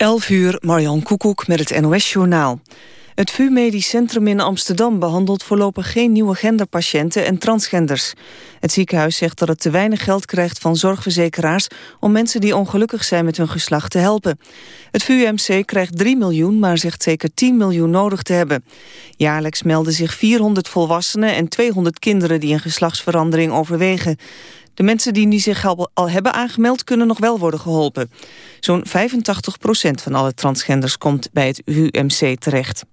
11 uur, Marjan Koekoek met het NOS-journaal. Het VU Medisch Centrum in Amsterdam behandelt voorlopig geen nieuwe genderpatiënten en transgenders. Het ziekenhuis zegt dat het te weinig geld krijgt van zorgverzekeraars om mensen die ongelukkig zijn met hun geslacht te helpen. Het VUMC krijgt 3 miljoen, maar zegt zeker 10 miljoen nodig te hebben. Jaarlijks melden zich 400 volwassenen en 200 kinderen die een geslachtsverandering overwegen. De mensen die zich al hebben aangemeld kunnen nog wel worden geholpen. Zo'n 85% van alle transgenders komt bij het UMC terecht.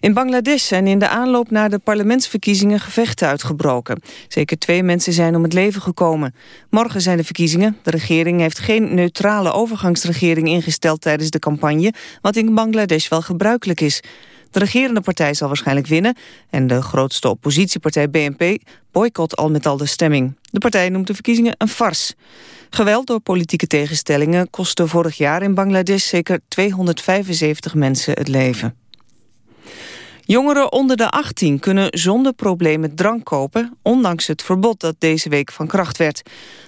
In Bangladesh zijn in de aanloop naar de parlementsverkiezingen gevechten uitgebroken. Zeker twee mensen zijn om het leven gekomen. Morgen zijn de verkiezingen. De regering heeft geen neutrale overgangsregering ingesteld tijdens de campagne, wat in Bangladesh wel gebruikelijk is. De regerende partij zal waarschijnlijk winnen en de grootste oppositiepartij BNP boycott al met al de stemming. De partij noemt de verkiezingen een farce. Geweld door politieke tegenstellingen kostte vorig jaar in Bangladesh zeker 275 mensen het leven. Jongeren onder de 18 kunnen zonder problemen drank kopen... ondanks het verbod dat deze week van kracht werd.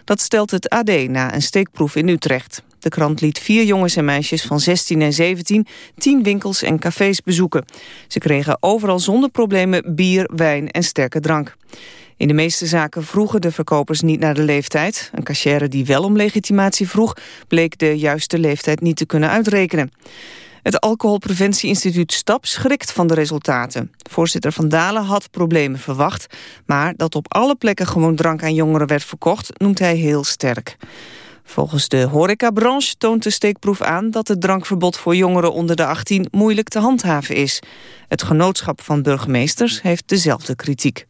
Dat stelt het AD na een steekproef in Utrecht. De krant liet vier jongens en meisjes van 16 en 17... tien winkels en cafés bezoeken. Ze kregen overal zonder problemen bier, wijn en sterke drank. In de meeste zaken vroegen de verkopers niet naar de leeftijd. Een cachère die wel om legitimatie vroeg... bleek de juiste leeftijd niet te kunnen uitrekenen. Het alcoholpreventieinstituut STAP schrikt van de resultaten. Voorzitter Van Dalen had problemen verwacht... maar dat op alle plekken gewoon drank aan jongeren werd verkocht... noemt hij heel sterk. Volgens de horecabranche toont de steekproef aan... dat het drankverbod voor jongeren onder de 18 moeilijk te handhaven is. Het genootschap van burgemeesters heeft dezelfde kritiek.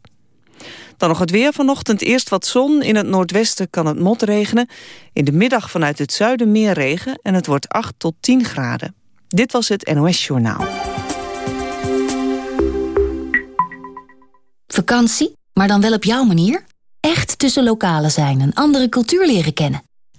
Dan nog het weer vanochtend. Eerst wat zon. In het noordwesten kan het motregenen. In de middag vanuit het zuiden meer regen. En het wordt 8 tot 10 graden. Dit was het NOS Journaal. Vakantie, maar dan wel op jouw manier? Echt tussen lokalen zijn en andere cultuur leren kennen.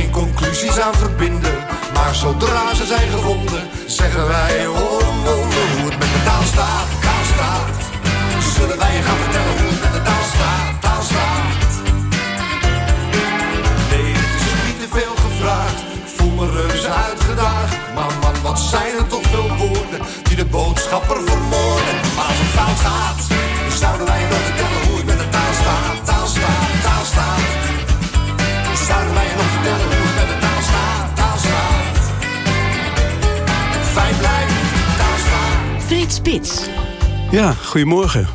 geen conclusies aan verbinden. Maar zodra ze zijn gevonden, zeggen wij wonder hoe het met de taal staat, taal staat. Zullen wij je gaan vertellen hoe het met de taal staat, taal staat. Nee, het is niet te veel gevraagd, ik voel me reuze uitgedaagd. Maar man, wat zijn er toch veel woorden die de boodschapper vermoorden. Maar als het fout gaat, zouden wij nog Spits. Ja, goedemorgen.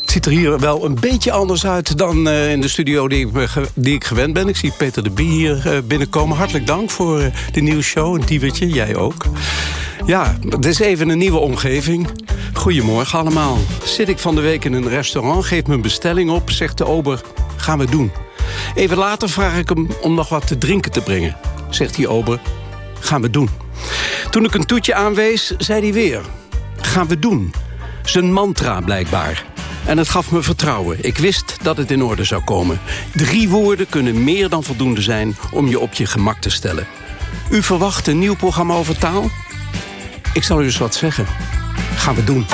Het ziet er hier wel een beetje anders uit dan uh, in de studio die ik, die ik gewend ben. Ik zie Peter de Bie hier uh, binnenkomen. Hartelijk dank voor uh, de nieuwsshow. Een diewertje, jij ook. Ja, het is even een nieuwe omgeving. Goedemorgen allemaal. Zit ik van de week in een restaurant, geef mijn bestelling op... zegt de ober, gaan we doen. Even later vraag ik hem om nog wat te drinken te brengen. Zegt die ober, gaan we doen. Toen ik een toetje aanwees, zei hij weer... gaan we doen. Zijn mantra blijkbaar. En het gaf me vertrouwen. Ik wist dat het in orde zou komen. Drie woorden kunnen meer dan voldoende zijn om je op je gemak te stellen. U verwacht een nieuw programma over taal? Ik zal u eens wat zeggen. Gaan we doen.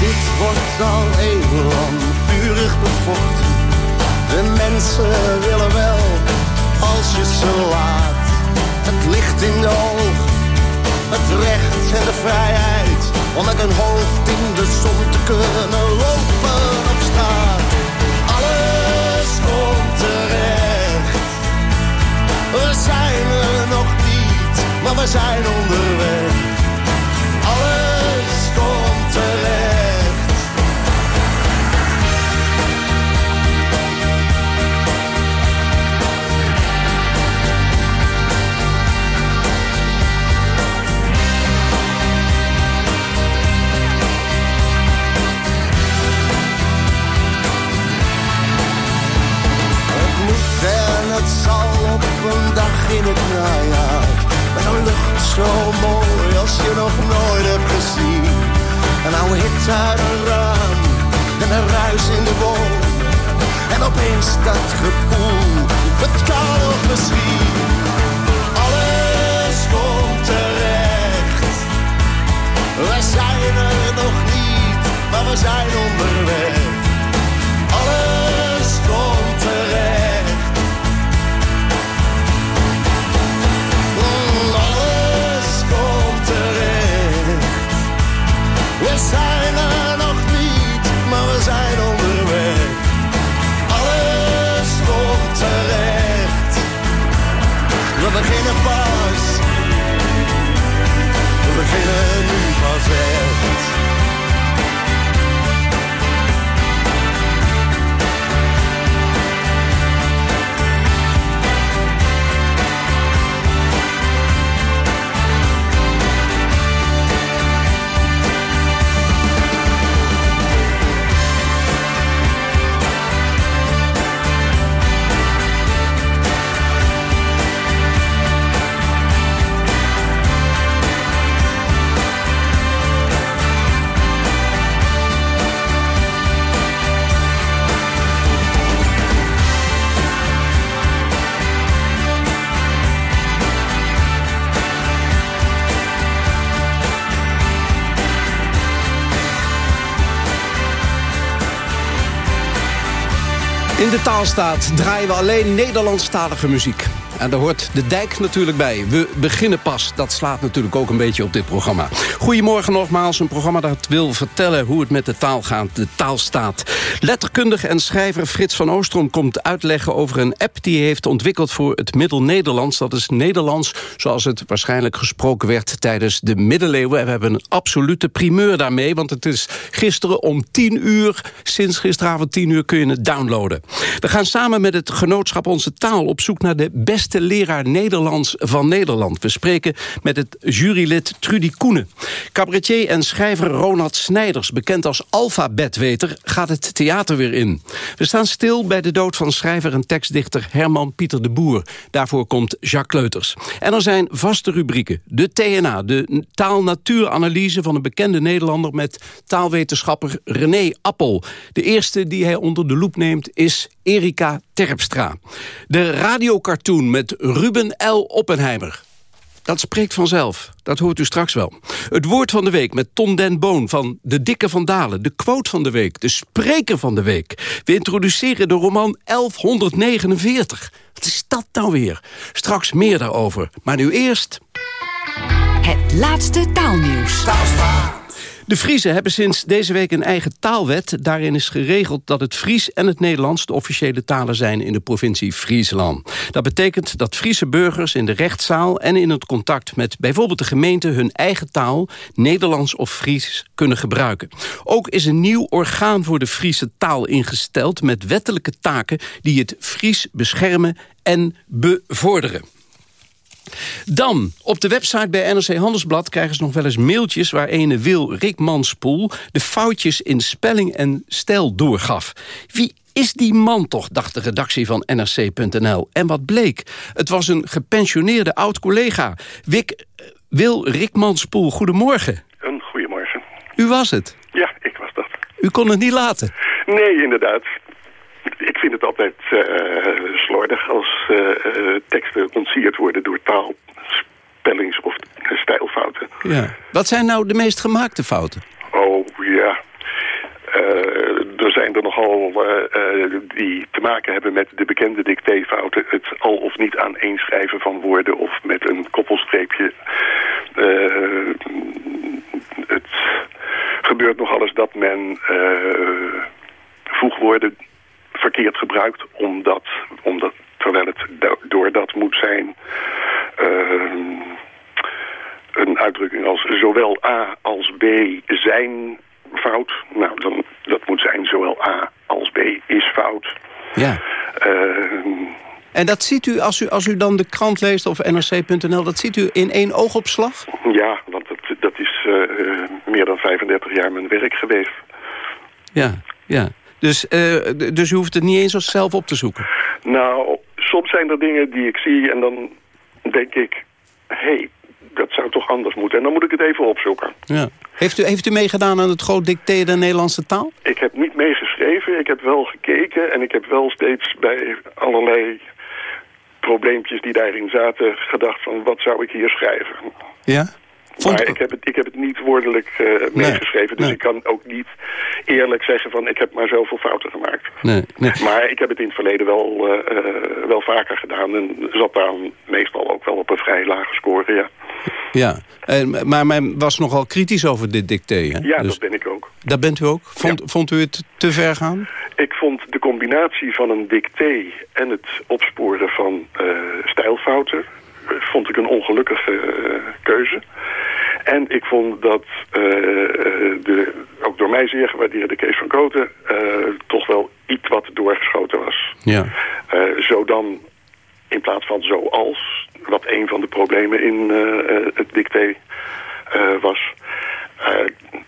Dit wordt al eeuwenlang vurig bevochten. De mensen willen wel, als je ze laat. Het licht in de ogen, het recht en de vrijheid. Om met een hoofd in de zon te kunnen lopen op straat. Zijn er nog niet, maar we zijn onderweg. Alles komt terecht. Op een dag in het najaar. Met een lucht zo mooi als je nog nooit hebt gezien. Een oude hit uit een raam en een ruis in de boom. En opeens dat gevoel, het kan nog misschien. Alles komt terecht. We zijn er nog niet, maar we zijn onderweg. We zijn er nog niet, maar we zijn onderweg. Alles komt terecht. We beginnen pas. We beginnen nu pas echt. In de taalstaat draaien we alleen Nederlandstalige muziek. En daar hoort de dijk natuurlijk bij. We beginnen pas. Dat slaat natuurlijk ook een beetje op dit programma. Goedemorgen nogmaals. Een programma dat wil vertellen hoe het met de taal gaat. De taalstaat. Letterkundige en schrijver Frits van Oostrom komt uitleggen over een app die hij heeft ontwikkeld voor het Middel-Nederlands. Dat is Nederlands zoals het waarschijnlijk gesproken werd tijdens de middeleeuwen. En we hebben een absolute primeur daarmee. Want het is gisteren om 10 uur. Sinds gisteravond 10 uur kun je het downloaden. We gaan samen met het genootschap Onze Taal op zoek naar de beste leraar Nederlands van Nederland. We spreken met het jurylid Trudy Koenen. Cabaretier en schrijver Ronald Snijders, bekend als alfabetweter, gaat het theater weer in. We staan stil bij de dood van schrijver en tekstdichter Herman Pieter de Boer. Daarvoor komt Jacques Kleuters. En er zijn vaste rubrieken. De TNA, de taal-natuuranalyse van een bekende Nederlander... met taalwetenschapper René Appel. De eerste die hij onder de loep neemt is Erika Terpstra. De radiocartoon met Ruben L. Oppenheimer. Dat spreekt vanzelf. Dat hoort u straks wel. Het woord van de week met Ton den Boon van De Dikke van Dalen. De quote van de week. De spreker van de week. We introduceren de roman 1149. Wat is dat nou weer? Straks meer daarover. Maar nu eerst... Het laatste taalnieuws. De Friese hebben sinds deze week een eigen taalwet. Daarin is geregeld dat het Fries en het Nederlands... de officiële talen zijn in de provincie Friesland. Dat betekent dat Friese burgers in de rechtszaal... en in het contact met bijvoorbeeld de gemeente... hun eigen taal, Nederlands of Fries, kunnen gebruiken. Ook is een nieuw orgaan voor de Friese taal ingesteld... met wettelijke taken die het Fries beschermen en bevorderen. Dan, op de website bij NRC Handelsblad krijgen ze nog wel eens mailtjes... waar ene Wil Rick Manspoel de foutjes in spelling en stijl doorgaf. Wie is die man toch, dacht de redactie van NRC.nl. En wat bleek? Het was een gepensioneerde oud-collega. Wik, Wil Rick Manspoel, goedemorgen. Een goedemorgen. U was het? Ja, ik was dat. U kon het niet laten? Nee, inderdaad. Ik vind het altijd uh, slordig als uh, teksten ontsierd worden door taal, spellings- of stijlfouten. Ja. Wat zijn nou de meest gemaakte fouten? Oh, ja. er zijn er nogal die te maken hebben met de bekende dictéfouten. Het al of niet aaneenschrijven van woorden of met een koppelstreepje. het gebeurt nogal eens dat men voegwoorden verkeerd gebruikt, omdat, omdat terwijl het door dat moet zijn... Uh, een uitdrukking als zowel A als B zijn fout. Nou, dan, dat moet zijn zowel A als B is fout. Ja. Uh, en dat ziet u als, u als u dan de krant leest of nrc.nl, dat ziet u in één oogopslag? Ja, want dat, dat is uh, meer dan 35 jaar mijn werk geweest. Ja, ja. Dus, uh, dus u hoeft het niet eens zelf op te zoeken? Nou, soms zijn er dingen die ik zie en dan denk ik... hé, hey, dat zou toch anders moeten. En dan moet ik het even opzoeken. Ja. Heeft, u, heeft u meegedaan aan het groot dicté der Nederlandse taal? Ik heb niet meegeschreven, ik heb wel gekeken... en ik heb wel steeds bij allerlei probleempjes die daarin zaten... gedacht van, wat zou ik hier schrijven? Ja? Vond... Maar ik heb, het, ik heb het niet woordelijk uh, meegeschreven. dus ik kan ook niet eerlijk zeggen van ik heb maar zoveel fouten gemaakt. Nee, nee. Maar ik heb het in het verleden wel, uh, wel vaker gedaan. En zat daar meestal ook wel op een vrij lage score, ja. Ja, en, maar men was nogal kritisch over dit dicté, hè? Ja, dus... dat ben ik ook. Dat bent u ook? Vond, ja. vond u het te ver gaan? Ik vond de combinatie van een dicté en het opsporen van stijlfouten vond ik een ongelukkige uh, keuze. En ik vond dat uh, de ook door mij zeer gewaardeerde Kees van Koten uh, toch wel iets wat doorgeschoten was. Ja. zo dan, in plaats van zoals, wat een van de problemen in het dicté was,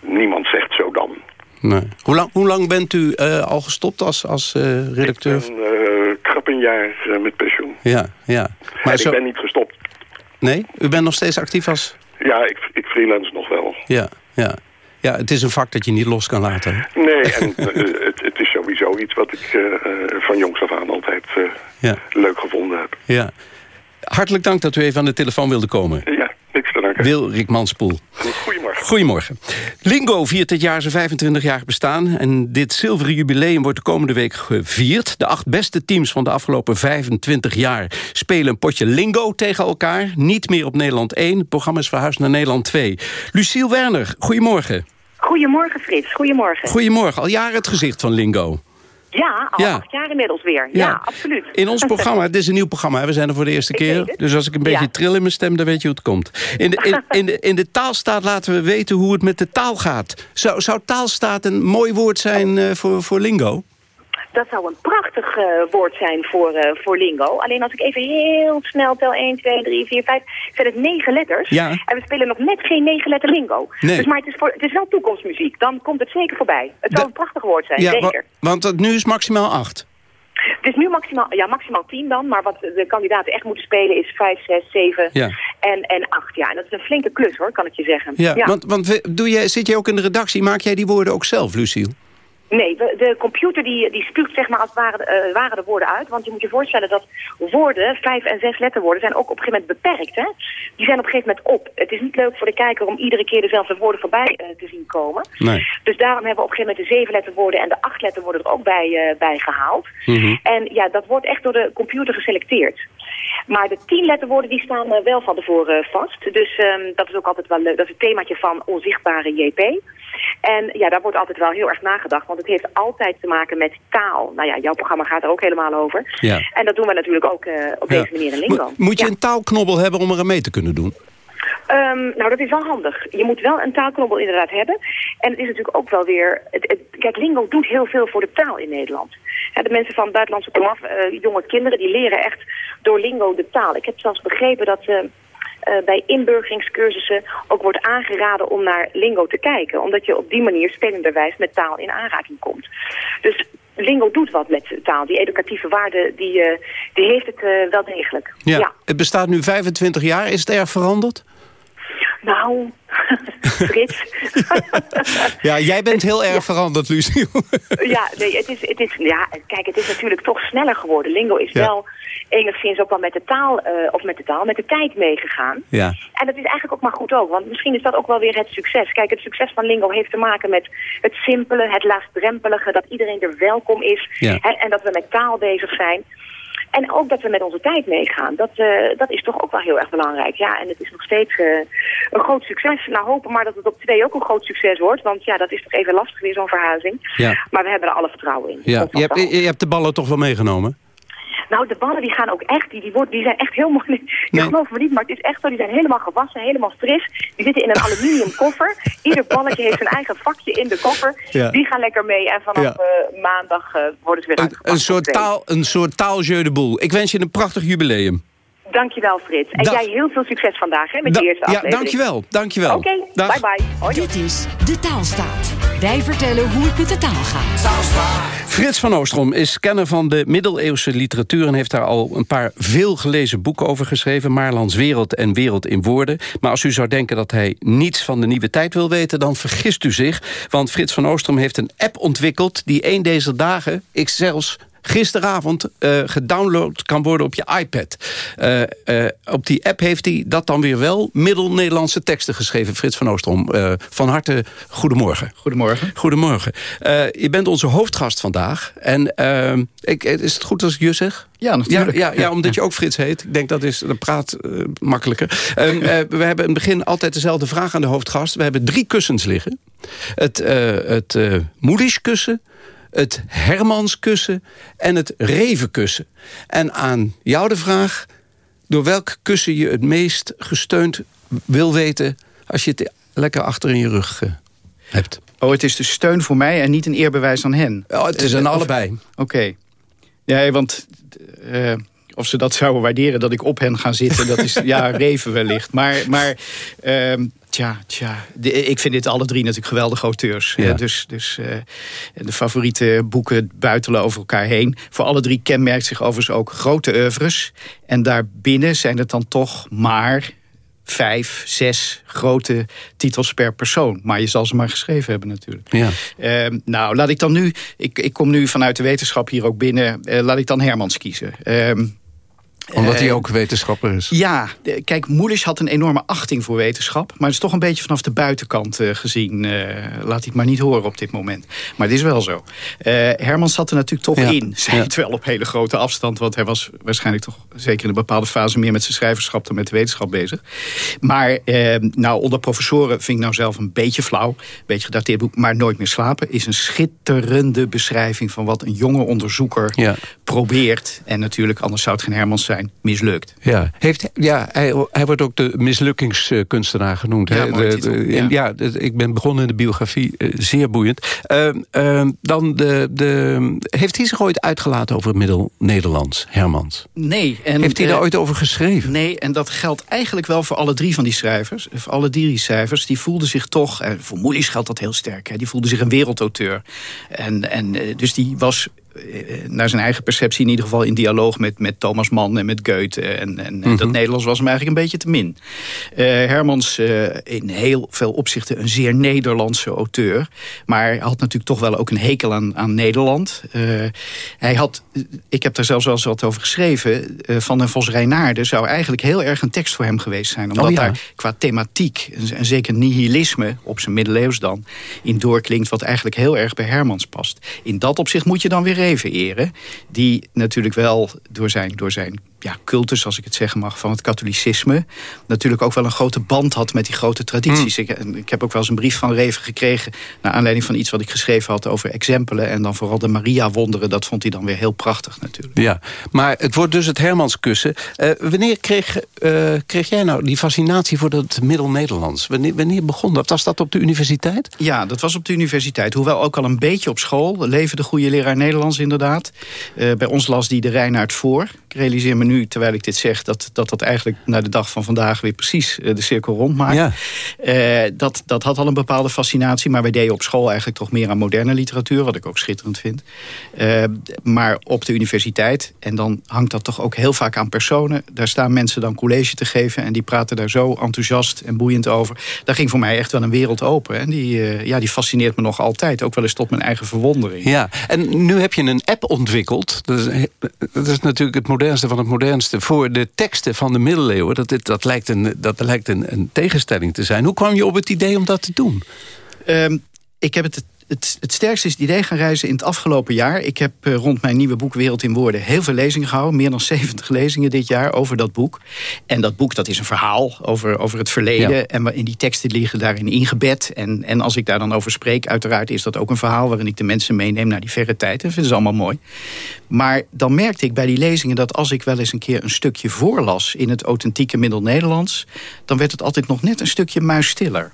niemand zegt zo dan. Nee. Hoe, lang, hoe lang bent u al gestopt als, als redacteur? Ik ben krap een jaar met pensioen. Ja, ja. Maar en zo... ik ben niet gestopt. Nee? U bent nog steeds actief als... Ja, ik, ik freelance nog wel. Ja, ja. Ja, het is een vak dat je niet los kan laten. Hè? Nee, en uh, het, het, is sowieso iets wat ik uh, van jongs af aan altijd uh, ja. leuk gevonden heb. Ja. Hartelijk dank dat u even aan de telefoon wilde komen. Ja, niks te danken. Wil Rick Manspoel. Goedemorgen. Goedemorgen. Lingo viert dit jaar zijn 25-jarig bestaan. En dit zilveren jubileum wordt de komende week gevierd. De acht beste teams van de afgelopen 25 jaar spelen een potje Lingo tegen elkaar. Niet meer op Nederland 1. Het programma is verhuisd naar Nederland 2. Luciel Werner, goedemorgen. Goedemorgen Frits, goedemorgen. Goedemorgen, al jaren het gezicht van Lingo. Ja, al ja. acht jaar inmiddels weer. Ja, ja, absoluut. In ons programma, het is een nieuw programma, we zijn er voor de eerste keer. Dus als ik een beetje ja. tril in mijn stem, dan weet je hoe het komt. In de, in, in, de, in de taalstaat laten we weten hoe het met de taal gaat. Zou, zou taalstaat een mooi woord zijn uh, voor, voor lingo? Dat zou een prachtig uh, woord zijn voor, uh, voor lingo. Alleen als ik even heel snel tel 1, 2, 3, 4, 5... zijn het negen letters. Ja. En we spelen nog net geen negen letter lingo. Nee. Dus, maar het is, voor, het is wel toekomstmuziek. Dan komt het zeker voorbij. Het zou een prachtig woord zijn, ja, zeker. Wa want het nu is maximaal 8. Het is nu maximaal, ja, maximaal 10 dan. Maar wat de kandidaten echt moeten spelen is 5, 6, 7 ja. en, en 8. Ja, en dat is een flinke klus hoor, kan ik je zeggen. Ja, ja. want, want doe jij, zit jij ook in de redactie? Maak jij die woorden ook zelf, Luciel? Nee, de, computer die, die spuugt zeg maar als het ware, uh, ware de woorden uit. Want je moet je voorstellen dat woorden, vijf en zes letterwoorden, zijn ook op een gegeven moment beperkt. Hè? Die zijn op een gegeven moment op. Het is niet leuk voor de kijker om iedere keer dezelfde woorden voorbij uh, te zien komen. Nee. Dus daarom hebben we op een gegeven moment de zeven letterwoorden en de acht letterwoorden er ook bij, uh, bij gehaald. Mm -hmm. En ja, dat wordt echt door de computer geselecteerd. Maar de tien letterwoorden die staan eh, wel van tevoren vast. Dus ehm, dat is ook altijd wel leuk. Dat is het themaatje van onzichtbare JP. En ja, daar wordt altijd wel heel erg nagedacht. Want het heeft altijd te maken met taal. Nou ja, jouw programma gaat er ook helemaal over. Ja. En dat doen we natuurlijk ook eh, op deze manier in Lingo. Mo- Moet je Ja. een taalknobbel hebben om er aan mee te kunnen doen? Ehm, nou, dat is wel handig. Je moet wel een taalknobbel inderdaad hebben. En het is natuurlijk ook wel weer... Het, het- kijk, Lingo doet heel veel voor de taal in Nederland. Ja, de mensen van buitenlandse komaf, eh jonge kinderen, die leren echt door Lingo de taal. Ik heb zelfs begrepen dat... eh, eh, bij inburgeringscursussen ook wordt aangeraden om naar Lingo te kijken. Omdat je op die manier spelenderwijs met taal in aanraking komt. Dus Lingo doet wat met taal. Die educatieve waarde, die, die heeft het wel degelijk. ja. Het bestaat nu 25 jaar. Is het erg veranderd? Nou, Frits. Ja, jij bent heel erg veranderd, Lucie. ja, nee, het is, het is, ja, kijk, het is natuurlijk toch sneller geworden. Lingo is Ja. wel enigszins ook wel met de taal, eh, of met de taal, met de tijd meegegaan. Ja. En dat is eigenlijk ook maar goed ook, want misschien is dat ook wel weer het succes. Kijk, het succes van Lingo heeft te maken met het simpele, het laagdrempelige, dat iedereen er welkom is. Ja. Hè, en dat we met taal bezig zijn. En ook dat we met onze tijd meegaan. Dat, eh, dat is toch ook wel heel erg belangrijk. Ja, en het is nog steeds eh, een groot succes. Nou, hopen maar dat het op twee ook een groot succes wordt. Want ja, dat is toch even lastig weer, zo'n verhuizing. Ja. Maar we hebben er alle vertrouwen in. Ja. Je, hebt, je hebt de ballen toch wel meegenomen? Nou, de ballen die gaan ook echt, die, die, worden, die zijn echt heel mooi. Je Nee. gelooft me niet, maar het is echt zo. Die zijn helemaal gewassen, helemaal fris. Die zitten in een aluminium koffer. Ieder balletje heeft zijn eigen vakje in de koffer. Ja. Die gaan lekker mee. En vanaf Ja. eh, maandag eh, worden ze weer Een, uitgepakt. een, soort taal, een soort taaljeu de boel. Ik wens je een prachtig jubileum. Dankjewel, Frits. En Dag. jij heel veel succes vandaag hè, met Da- die eerste ja, aflevering. dankjewel. dankjewel. Oké, Dag. bye bye. Hoi. Dit is De Taalstaat. Wij vertellen hoe het met de taal gaat. Frits van Oostrom is kenner van de middeleeuwse literatuur... en heeft daar al een paar veel gelezen boeken over geschreven. Maarlands Wereld en Wereld in Woorden. Maar als u zou denken dat hij niets van de nieuwe tijd wil weten... dan vergist u zich, want Frits van Oostrom heeft een app ontwikkeld... die één deze dagen, ik zelfs gisteravond eh, gedownload kan worden op je iPad. Eh, eh, op die app heeft hij dat dan weer wel middel-Nederlandse teksten geschreven. Frits van Oostrom, van harte goedemorgen. Goedemorgen. Goedemorgen. Je bent onze hoofdgast vandaag. En ik, is het goed als ik je zeg? Ja, natuurlijk. Ja, ja, ja, omdat je ook Frits heet. Ik denk dat is de praat makkelijker. Ehm, eh, we hebben in het begin altijd dezelfde vraag aan de hoofdgast. We hebben drie kussens liggen. Het, eh het eh Moedisch-kussen, het Hermans-kussen en het Revenkussen. En aan jou de vraag... door welk kussen je het meest gesteund wil weten... als je het lekker achter in je rug eh, hebt. Oh, het is de steun voor mij en niet een eerbewijs aan hen. Oh, het is Eh, aan of- allebei. Oké. Ja, want eh, of ze dat zouden waarderen dat ik op hen ga zitten... dat is, ja, reven wellicht. Maar, maar ehm, tja, tja. De- ik vind dit alle drie natuurlijk geweldige auteurs. Ja. Eh, dus dus eh, de favoriete boeken buitelen over elkaar heen. Voor alle drie kenmerkt zich overigens ook grote oeuvres. En daarbinnen zijn het dan toch maar vijf, zes grote titels per persoon. Maar je zal ze maar geschreven hebben natuurlijk. Ja. Ehm, nou, laat ik dan nu... Ik, ik kom nu vanuit de wetenschap hier ook binnen. Eh, laat ik dan Hermans kiezen. Ehm, Omdat hij eh, ook wetenschapper is. ja, kijk, Moelisch had een enorme achting voor wetenschap. Maar het is toch een beetje vanaf de buitenkant eh, gezien. eh, laat hij het maar niet horen op dit moment. Maar het is wel zo. Hermans zat er natuurlijk toch Ja, in. Zij ja. het wel op hele grote afstand. Want hij was waarschijnlijk toch zeker in een bepaalde fase... meer met zijn schrijverschap dan met de wetenschap bezig. Maar nou, onder professoren vind ik nou zelf een beetje flauw. Een beetje gedateerd boek. Maar Nooit meer slapen is een schitterende beschrijving... van wat een jonge onderzoeker Ja. probeert. En natuurlijk, anders zou het geen Hermans zijn, mislukt. Ja, Heeft, ja hij, hij wordt ook de mislukkingskunstenaar genoemd. Ja, hè? mooie De- titel, de- ja. ja, de- ik ben begonnen in de biografie, eh, zeer boeiend. Ehm, ehm, dan de, de, heeft hij zich ooit uitgelaten over het middel-Nederlands, Hermans? Nee. En, heeft hij eh, daar ooit over geschreven? Nee, en dat geldt eigenlijk wel voor alle drie van die schrijvers. Voor alle drie die schrijvers, die voelden zich toch... en voor Moelis geldt dat heel sterk, hè, die voelde zich een wereldauteur. En, en eh, dus die was eh, naar zijn eigen perceptie in ieder geval in dialoog met, met Thomas Mann en met Goethe. En, en, en Mhm. dat Nederlands was hem eigenlijk een beetje te min. Eh, Hermans eh, in heel veel opzichten een zeer Nederlandse auteur. Maar hij had natuurlijk toch wel ook een hekel aan, aan Nederland. Eh, hij had, ik heb daar zelfs wel eens wat over geschreven... eh, Van den Vos Reinaarden zou eigenlijk heel erg een tekst voor hem geweest zijn. Omdat Oh ja. daar qua thematiek, en, en zeker nihilisme, op zijn middeleeuws dan... in doorklinkt wat eigenlijk heel erg bij Hermans past. In dat opzicht moet je dan weer even eren. Die natuurlijk wel door zijn, door zijn ja, cultus, als ik het zeggen mag, van het katholicisme... natuurlijk ook wel een grote band had met die grote tradities. Hmm. Ik, ik, heb ook wel eens een brief van Reven gekregen... naar aanleiding van iets wat ik geschreven had over exempelen... en dan vooral de Maria-wonderen, dat vond hij dan weer heel prachtig natuurlijk. Ja, maar het wordt dus het Hermanskussen. Uh, wanneer kreeg, uh, kreeg jij nou die fascinatie voor het Middel-Nederlands? Wanneer, wanneer begon dat? Was dat op de universiteit? Ja, dat was op de universiteit. Hoewel ook al een beetje op school. Leven de goede leraar Nederlands inderdaad. Uh, bij ons las die de Reinaard voor. Ik realiseer me nu, terwijl ik dit zeg... dat dat, dat eigenlijk naar de dag van vandaag weer precies de cirkel rondmaakt. Ja. Uh, dat, dat had al een bepaalde fascinatie. Maar wij deden op school eigenlijk toch meer aan moderne literatuur. Wat ik ook schitterend vind. Uh, maar op de universiteit, en dan hangt dat toch ook heel vaak aan personen. Daar staan mensen dan college te geven. En die praten daar zo enthousiast en boeiend over. Daar ging voor mij echt wel een wereld open. En die, uh, ja, die fascineert me nog altijd. Ook wel eens tot mijn eigen verwondering. Ja, en nu heb je een app ontwikkeld. Dat is, dat is natuurlijk het modernste van het modernste... voor de teksten van de middeleeuwen. Dat, dat lijkt, een, dat lijkt een, een tegenstelling te zijn. Hoe kwam je op het idee om dat te doen? Um, ik heb het het, het, sterkste is het idee gaan reizen in het afgelopen jaar. Ik heb uh, rond mijn nieuwe boek Wereld in Woorden heel veel lezingen gehouden. Meer dan 70 lezingen dit jaar over dat boek. En dat boek dat is een verhaal over, over het verleden. Ja. En in die teksten liggen daarin ingebed. En, en als ik daar dan over spreek, uiteraard is dat ook een verhaal... waarin ik de mensen meeneem naar die verre tijd. Dat vinden ze allemaal mooi. Maar dan merkte ik bij die lezingen dat als ik wel eens een keer een stukje voorlas... in het authentieke Middel-Nederlands... dan werd het altijd nog net een stukje muisstiller.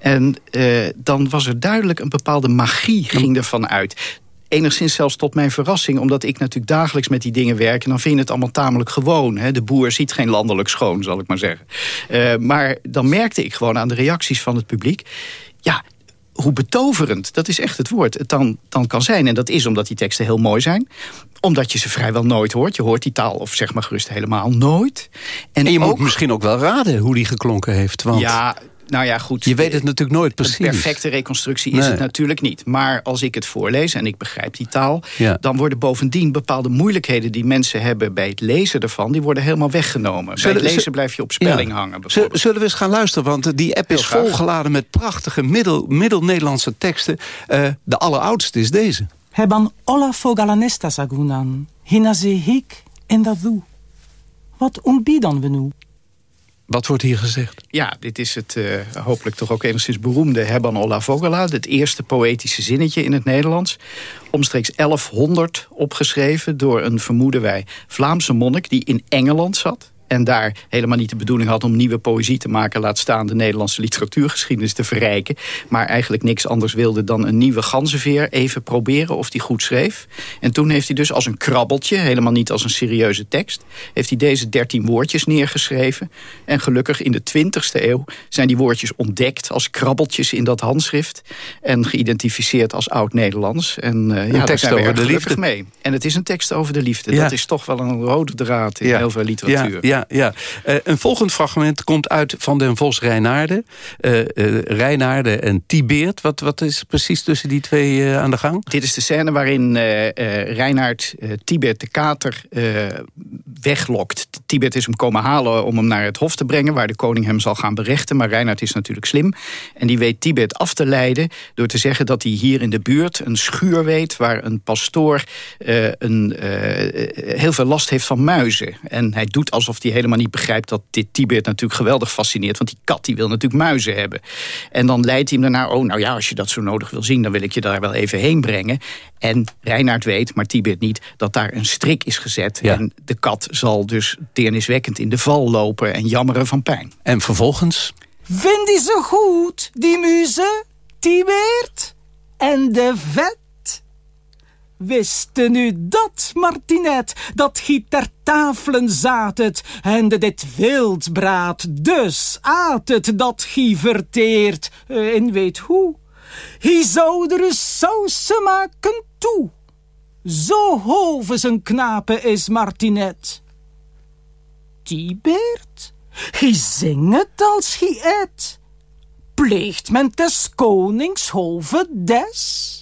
En uh, dan was er duidelijk een bepaalde magie ging ervan uit enigszins zelfs tot mijn verrassing... omdat ik natuurlijk dagelijks met die dingen werk... en dan vind je het allemaal tamelijk gewoon. Hè? De boer ziet geen landelijk schoon, zal ik maar zeggen. Uh, maar dan merkte ik gewoon aan de reacties van het publiek... ja, hoe betoverend, dat is echt het woord, het dan, dan kan zijn. En dat is omdat die teksten heel mooi zijn omdat je ze vrijwel nooit hoort. Je hoort die taal, of zeg maar gerust helemaal nooit. En, en je ook, moet misschien ook wel raden hoe die geklonken heeft. Want... Ja, nou ja, goed. Je weet het natuurlijk nooit precies. Een perfecte reconstructie is het natuurlijk niet. Maar als ik het voorlees en ik begrijp die taal... Ja. dan worden bovendien bepaalde moeilijkheden die mensen hebben... bij het lezen ervan, die worden helemaal weggenomen. Zullen, bij het lezen blijf je op spelling ja. hangen. Zullen we eens gaan luisteren? Want die app is volgeladen met prachtige middel-Nederlandse teksten. Uh, de alleroudste is deze. Heban olla fogalanesta sagunan, hinazehik en dadu. Wat ontbieden we nu? Wat wordt hier gezegd? Ja, dit is het uh, hopelijk toch ook enigszins beroemde Herban Ola Vogela. Het eerste poëtische zinnetje in het Nederlands. Omstreeks 1100 opgeschreven door een, vermoeden wij, Vlaamse monnik... die in Engeland zat en daar helemaal niet de bedoeling had om nieuwe poëzie te maken... laat staan de Nederlandse literatuurgeschiedenis te verrijken... maar eigenlijk niks anders wilde dan een nieuwe ganzenveer even proberen of die goed schreef. En toen heeft hij dus als een krabbeltje, helemaal niet als een serieuze tekst... heeft hij deze dertien woordjes neergeschreven. En gelukkig in de 20e eeuw zijn die woordjes ontdekt als krabbeltjes in dat handschrift... en geïdentificeerd als oud-Nederlands. En uh, ja, tekst daar zijn we over de liefde. mee. En het is een tekst over de liefde. Ja. Dat is toch wel een rode draad in Ja. heel veel literatuur. Ja, ja. Uh, een volgend fragment komt uit van den Vos Reinaarden. Uh, uh, Reinaarden en Tibeert. Wat, wat is precies tussen die twee aan de gang? Dit is de scène waarin Reinaard Tibet de kater weglokt. Tibet is hem komen halen om hem naar het hof te brengen... waar de koning hem zal gaan berechten. Maar Reinaard is natuurlijk slim. En die weet Tibet af te leiden door te zeggen dat hij hier in de buurt... een schuur weet waar een pastoor een, heel veel last heeft van muizen. En hij doet alsof hij helemaal niet begrijpt dat dit Tibet natuurlijk geweldig fascineert. Want die kat die wil natuurlijk muizen hebben. En dan leidt hij hem daarna, oh nou ja, als je dat zo nodig wil zien... dan wil ik je daar wel even heen brengen. En Reinaard weet, maar Tibet niet, dat daar een strik is gezet. Ja. En de kat zal dus deerniswekkend in de val lopen en jammeren van pijn. En vervolgens? Vind die zo goed, die muze, Tibert en de vet? Wist nu dat, Martinet, dat giet ter tafelen zaat het, en dit wildbraad, dus aat het dat gie verteert, uh, en weet hoe. Hij zou er sausen maken toe. Zo hoven zijn knapen is Martinet. Tibert, hij zingt als hij et. Pleegt men des konings hoven des?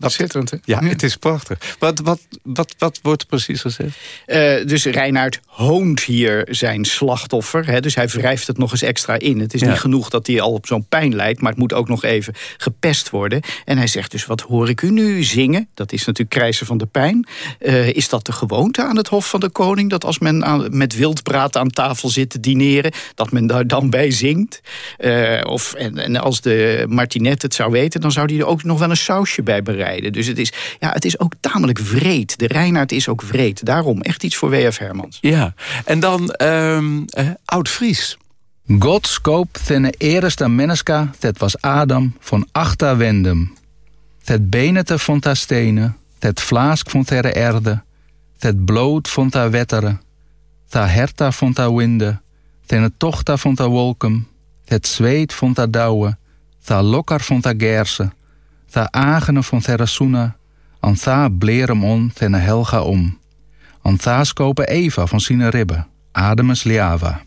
Ja, Dat, Schitterend, hè? Ja, het is prachtig. Wat, wat, wat, wat wordt er precies gezegd? Uh, dus Reinaard hoont hier zijn slachtoffer. Hè, dus hij wrijft het nog eens extra in. Het is niet genoeg dat hij al op zo'n pijn lijdt... maar het moet ook nog even gepest worden. En hij zegt dus, wat hoor ik u nu zingen? Dat is natuurlijk krijsen van de pijn. Uh, is dat de gewoonte aan het Hof van de Koning... dat als men aan, met wildbraad aan tafel zit te dineren... dat men daar dan bij zingt? Uh, of, en, en, als de Martinet het zou weten... dan zou hij er ook nog wel een sausje bij bereiden. Dus het is, ja, het is ook tamelijk vreed. De Reinaard is ook vreed. Daarom echt iets voor W.F. Hermans. Ja, en dan um, uh, Oud-Fries. God skoop ten eerste menneska, dat was Adam, van achter wendem. Het benete vond haar stenen, het vlaask vond haar erde, het bloot vond haar wetteren, ta herta vond haar winde, ten tochta vond haar wolken, het zweet vond haar douwe, ta lokkar vond haar gerse, ta agene vond haar soena, en ta blerem on helga om. Ta skopen Eva van sine ribben, Ademus liava.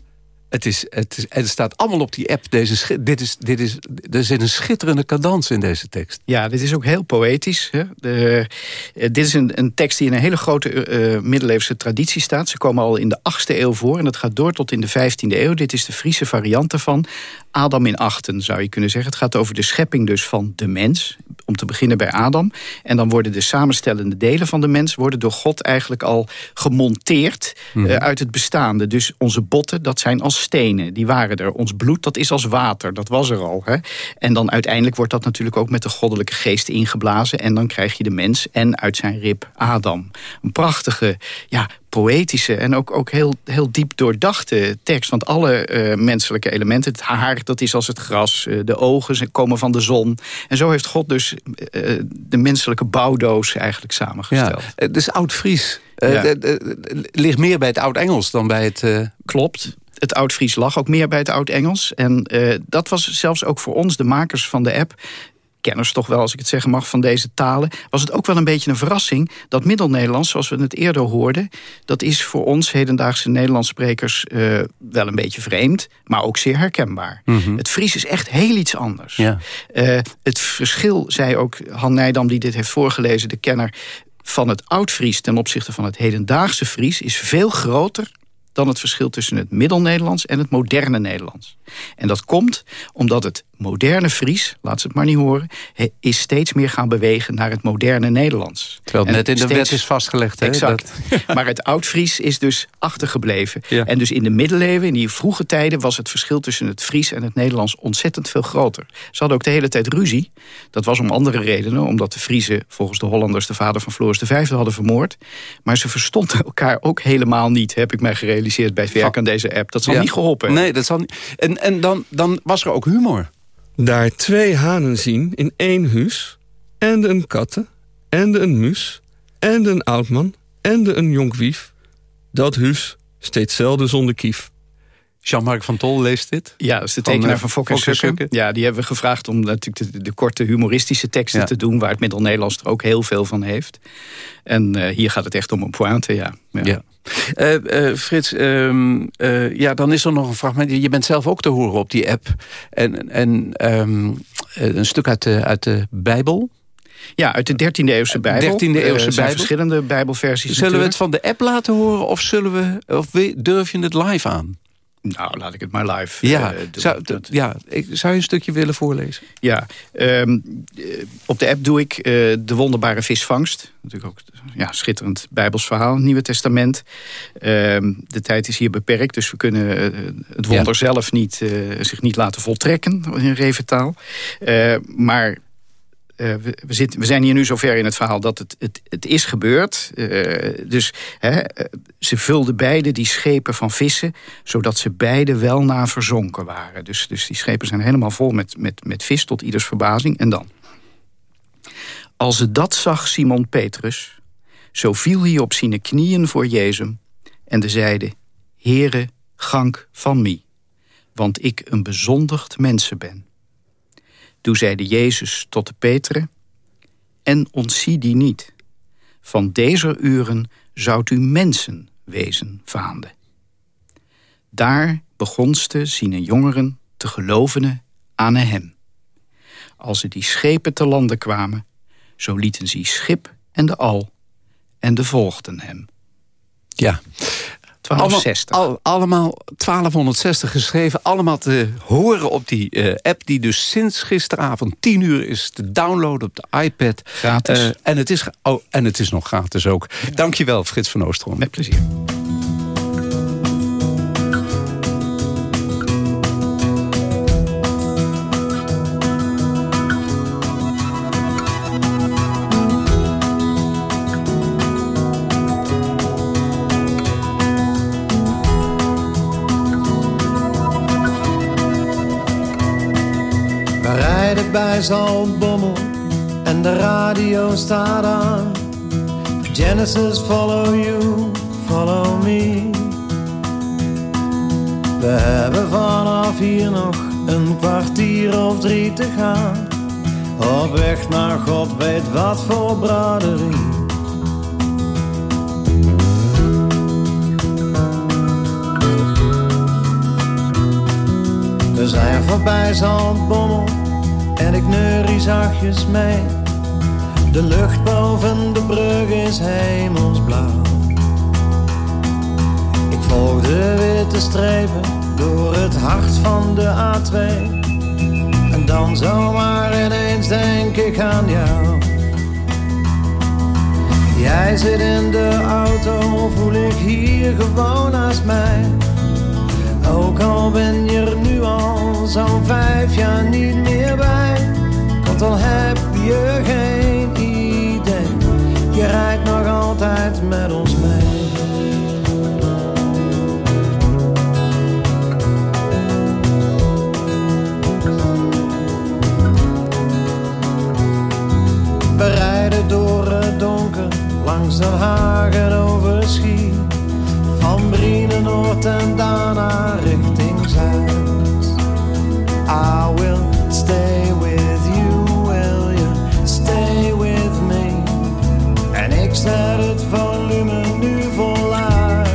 Het, is, het, is, het staat allemaal op die app. Deze, dit is, dit is, er zit een schitterende cadans in deze tekst. Ja, dit is ook heel poëtisch. Hè? De, dit is een, een tekst die in een hele grote uh, middeleeuwse traditie staat. Ze komen al in de 8e eeuw voor en dat gaat door tot in de 15e eeuw. Dit is de Friese variant ervan. Adam in achten, zou je kunnen zeggen. Het gaat over de schepping dus van de mens. Om te beginnen bij Adam. En dan worden de samenstellende delen van de mens... worden door God eigenlijk al gemonteerd mm. uh, uit het bestaande. Dus onze botten, dat zijn als stenen. Die waren er. Ons bloed, dat is als water. Dat was er al. Hè? En dan uiteindelijk wordt dat natuurlijk ook met de goddelijke geest ingeblazen. En dan krijg je de mens en uit zijn rib Adam. Een prachtige, ja, poëtische en ook, ook heel, heel diep doordachte tekst. Want alle uh, menselijke elementen, het haar, dat is als het gras. Uh, de ogen ze komen van de zon. En zo heeft God dus uh, de menselijke bouwdoos eigenlijk samengesteld. Ja, dus Oud-Fries ja. ligt meer bij het Oud-Engels dan bij het... Klopt het Oud-Fries lag ook meer bij het Oud-Engels. En uh, dat was zelfs ook voor ons, de makers van de app kenners toch wel, als ik het zeggen mag, van deze talen... was het ook wel een beetje een verrassing dat Middel-Nederlands... zoals we het eerder hoorden, dat is voor ons hedendaagse Nederlandssprekers... Uh, wel een beetje vreemd, maar ook zeer herkenbaar. Mm -hmm. Het Fries is echt heel iets anders. Ja. Uh, het verschil, zei ook Han Nijdam, die dit heeft voorgelezen, de kenner... van het Oud-Fries ten opzichte van het hedendaagse Fries... is veel groter dan het verschil tussen het Middel-Nederlands en het moderne Nederlands. En dat komt omdat het moderne Fries, laat ze het maar niet horen... is steeds meer gaan bewegen naar het moderne Nederlands. Terwijl het net in de steeds... wet is vastgelegd. Hè? Exact. Dat... maar het oud-Fries is dus achtergebleven. Ja. En dus in de middeleeuwen, in die vroege tijden... was het verschil tussen het Fries en het Nederlands ontzettend veel groter. Ze hadden ook de hele tijd ruzie. Dat was om andere redenen. Omdat de Friesen volgens de Hollanders de vader van Floris V hadden vermoord. Maar ze verstonden elkaar ook helemaal niet, heb ik mij gerealiseerd bij het werk aan deze app. Dat zal ja. niet geholpen. Nee, dat zal niet. En, en dan, dan was er ook humor. Daar twee hanen zien in één huis... en een katten, en een muus, en een oudman, en een jonkwief... dat huis steeds zelden zonder kief. Jean-Marc van Tol leest dit? Ja, dat is de tekenaar van, van Fokker Sukken. Ja, die hebben we gevraagd om natuurlijk de, de korte humoristische teksten ja. te doen... waar het Middel-Nederlands er ook heel veel van heeft. En uh, hier gaat het echt om een pointe, ja. ja. ja. Uh, uh, Frits, um, uh, ja, dan is er nog een fragment. Je bent zelf ook te horen op die app. En, en um, een stuk uit de, uit de Bijbel. Ja, uit de 13e eeuwse Bijbel. 13e eeuwse Bijbel. verschillende Bijbelversies. Zullen natuurlijk. we het van de app laten horen of, zullen we, of durf je het live aan? Nou, laat ik het maar live ja, uh, doen. Zou, dat... ja, ik, zou je een stukje willen voorlezen? Ja, um, op de app doe ik uh, De Wonderbare Visvangst. Natuurlijk ook ja, schitterend Bijbels verhaal, Nieuwe Testament. Um, de tijd is hier beperkt, dus we kunnen uh, het wonder ja. zelf niet, zich niet laten voltrekken in reventaal. maar uh, we, we, zijn hier nu zover in het verhaal dat het, het, het is gebeurd. Uh, dus hè, ze vulden beide die schepen van vissen... zodat ze beide wel na verzonken waren. Dus, dus die schepen zijn helemaal vol met, met, met vis tot ieders verbazing. En dan. Als ze dat zag Simon Petrus... zo viel hij op zijn knieën voor Jezus... en de zeide... Heere, gank van mij, want ik een bezondigd mensen ben... Toen zeide Jezus tot de Peter... En ontzie die niet. Van deze uren zoudt u mensen wezen vaande. Daar begonste zien jongeren te geloven aan hem. Als ze die schepen te landen kwamen, Zo lieten ze schip en de al en de volgden hem. Ja. 1260. Allemaal, al, allemaal 1260 geschreven. Allemaal te horen op die uh, app die dus sinds gisteravond 10 uur is te downloaden op de iPad. Gratis. Uh, en, het is, oh, en het is nog gratis ook. Ja. Dankjewel Frits van Oostrom. Met plezier. Bij Zaltbommel en de radio staat aan. Genesis, follow you, follow me. We hebben vanaf hier nog een kwartier of drie te gaan. Op weg naar God weet wat voor braderie. We zijn voorbij Zaltbommel en ik neurie zachtjes mee. De lucht boven de brug is hemelsblauw. Ik volg de witte strepen door het hart van de A2. En dan zomaar ineens denk ik aan jou. Jij zit in de auto, voel ik hier gewoon naast mij. Ook al ben je er nu al zo'n vijf jaar niet meer bij. Want al heb je geen idee, je rijdt nog altijd met ons mee. We rijden door het donker, langs de hagen over Schie. Van Brienen Noord en daarna richting Zuid. I will stay with you, will you stay with me? En ik zet het volume nu voluit.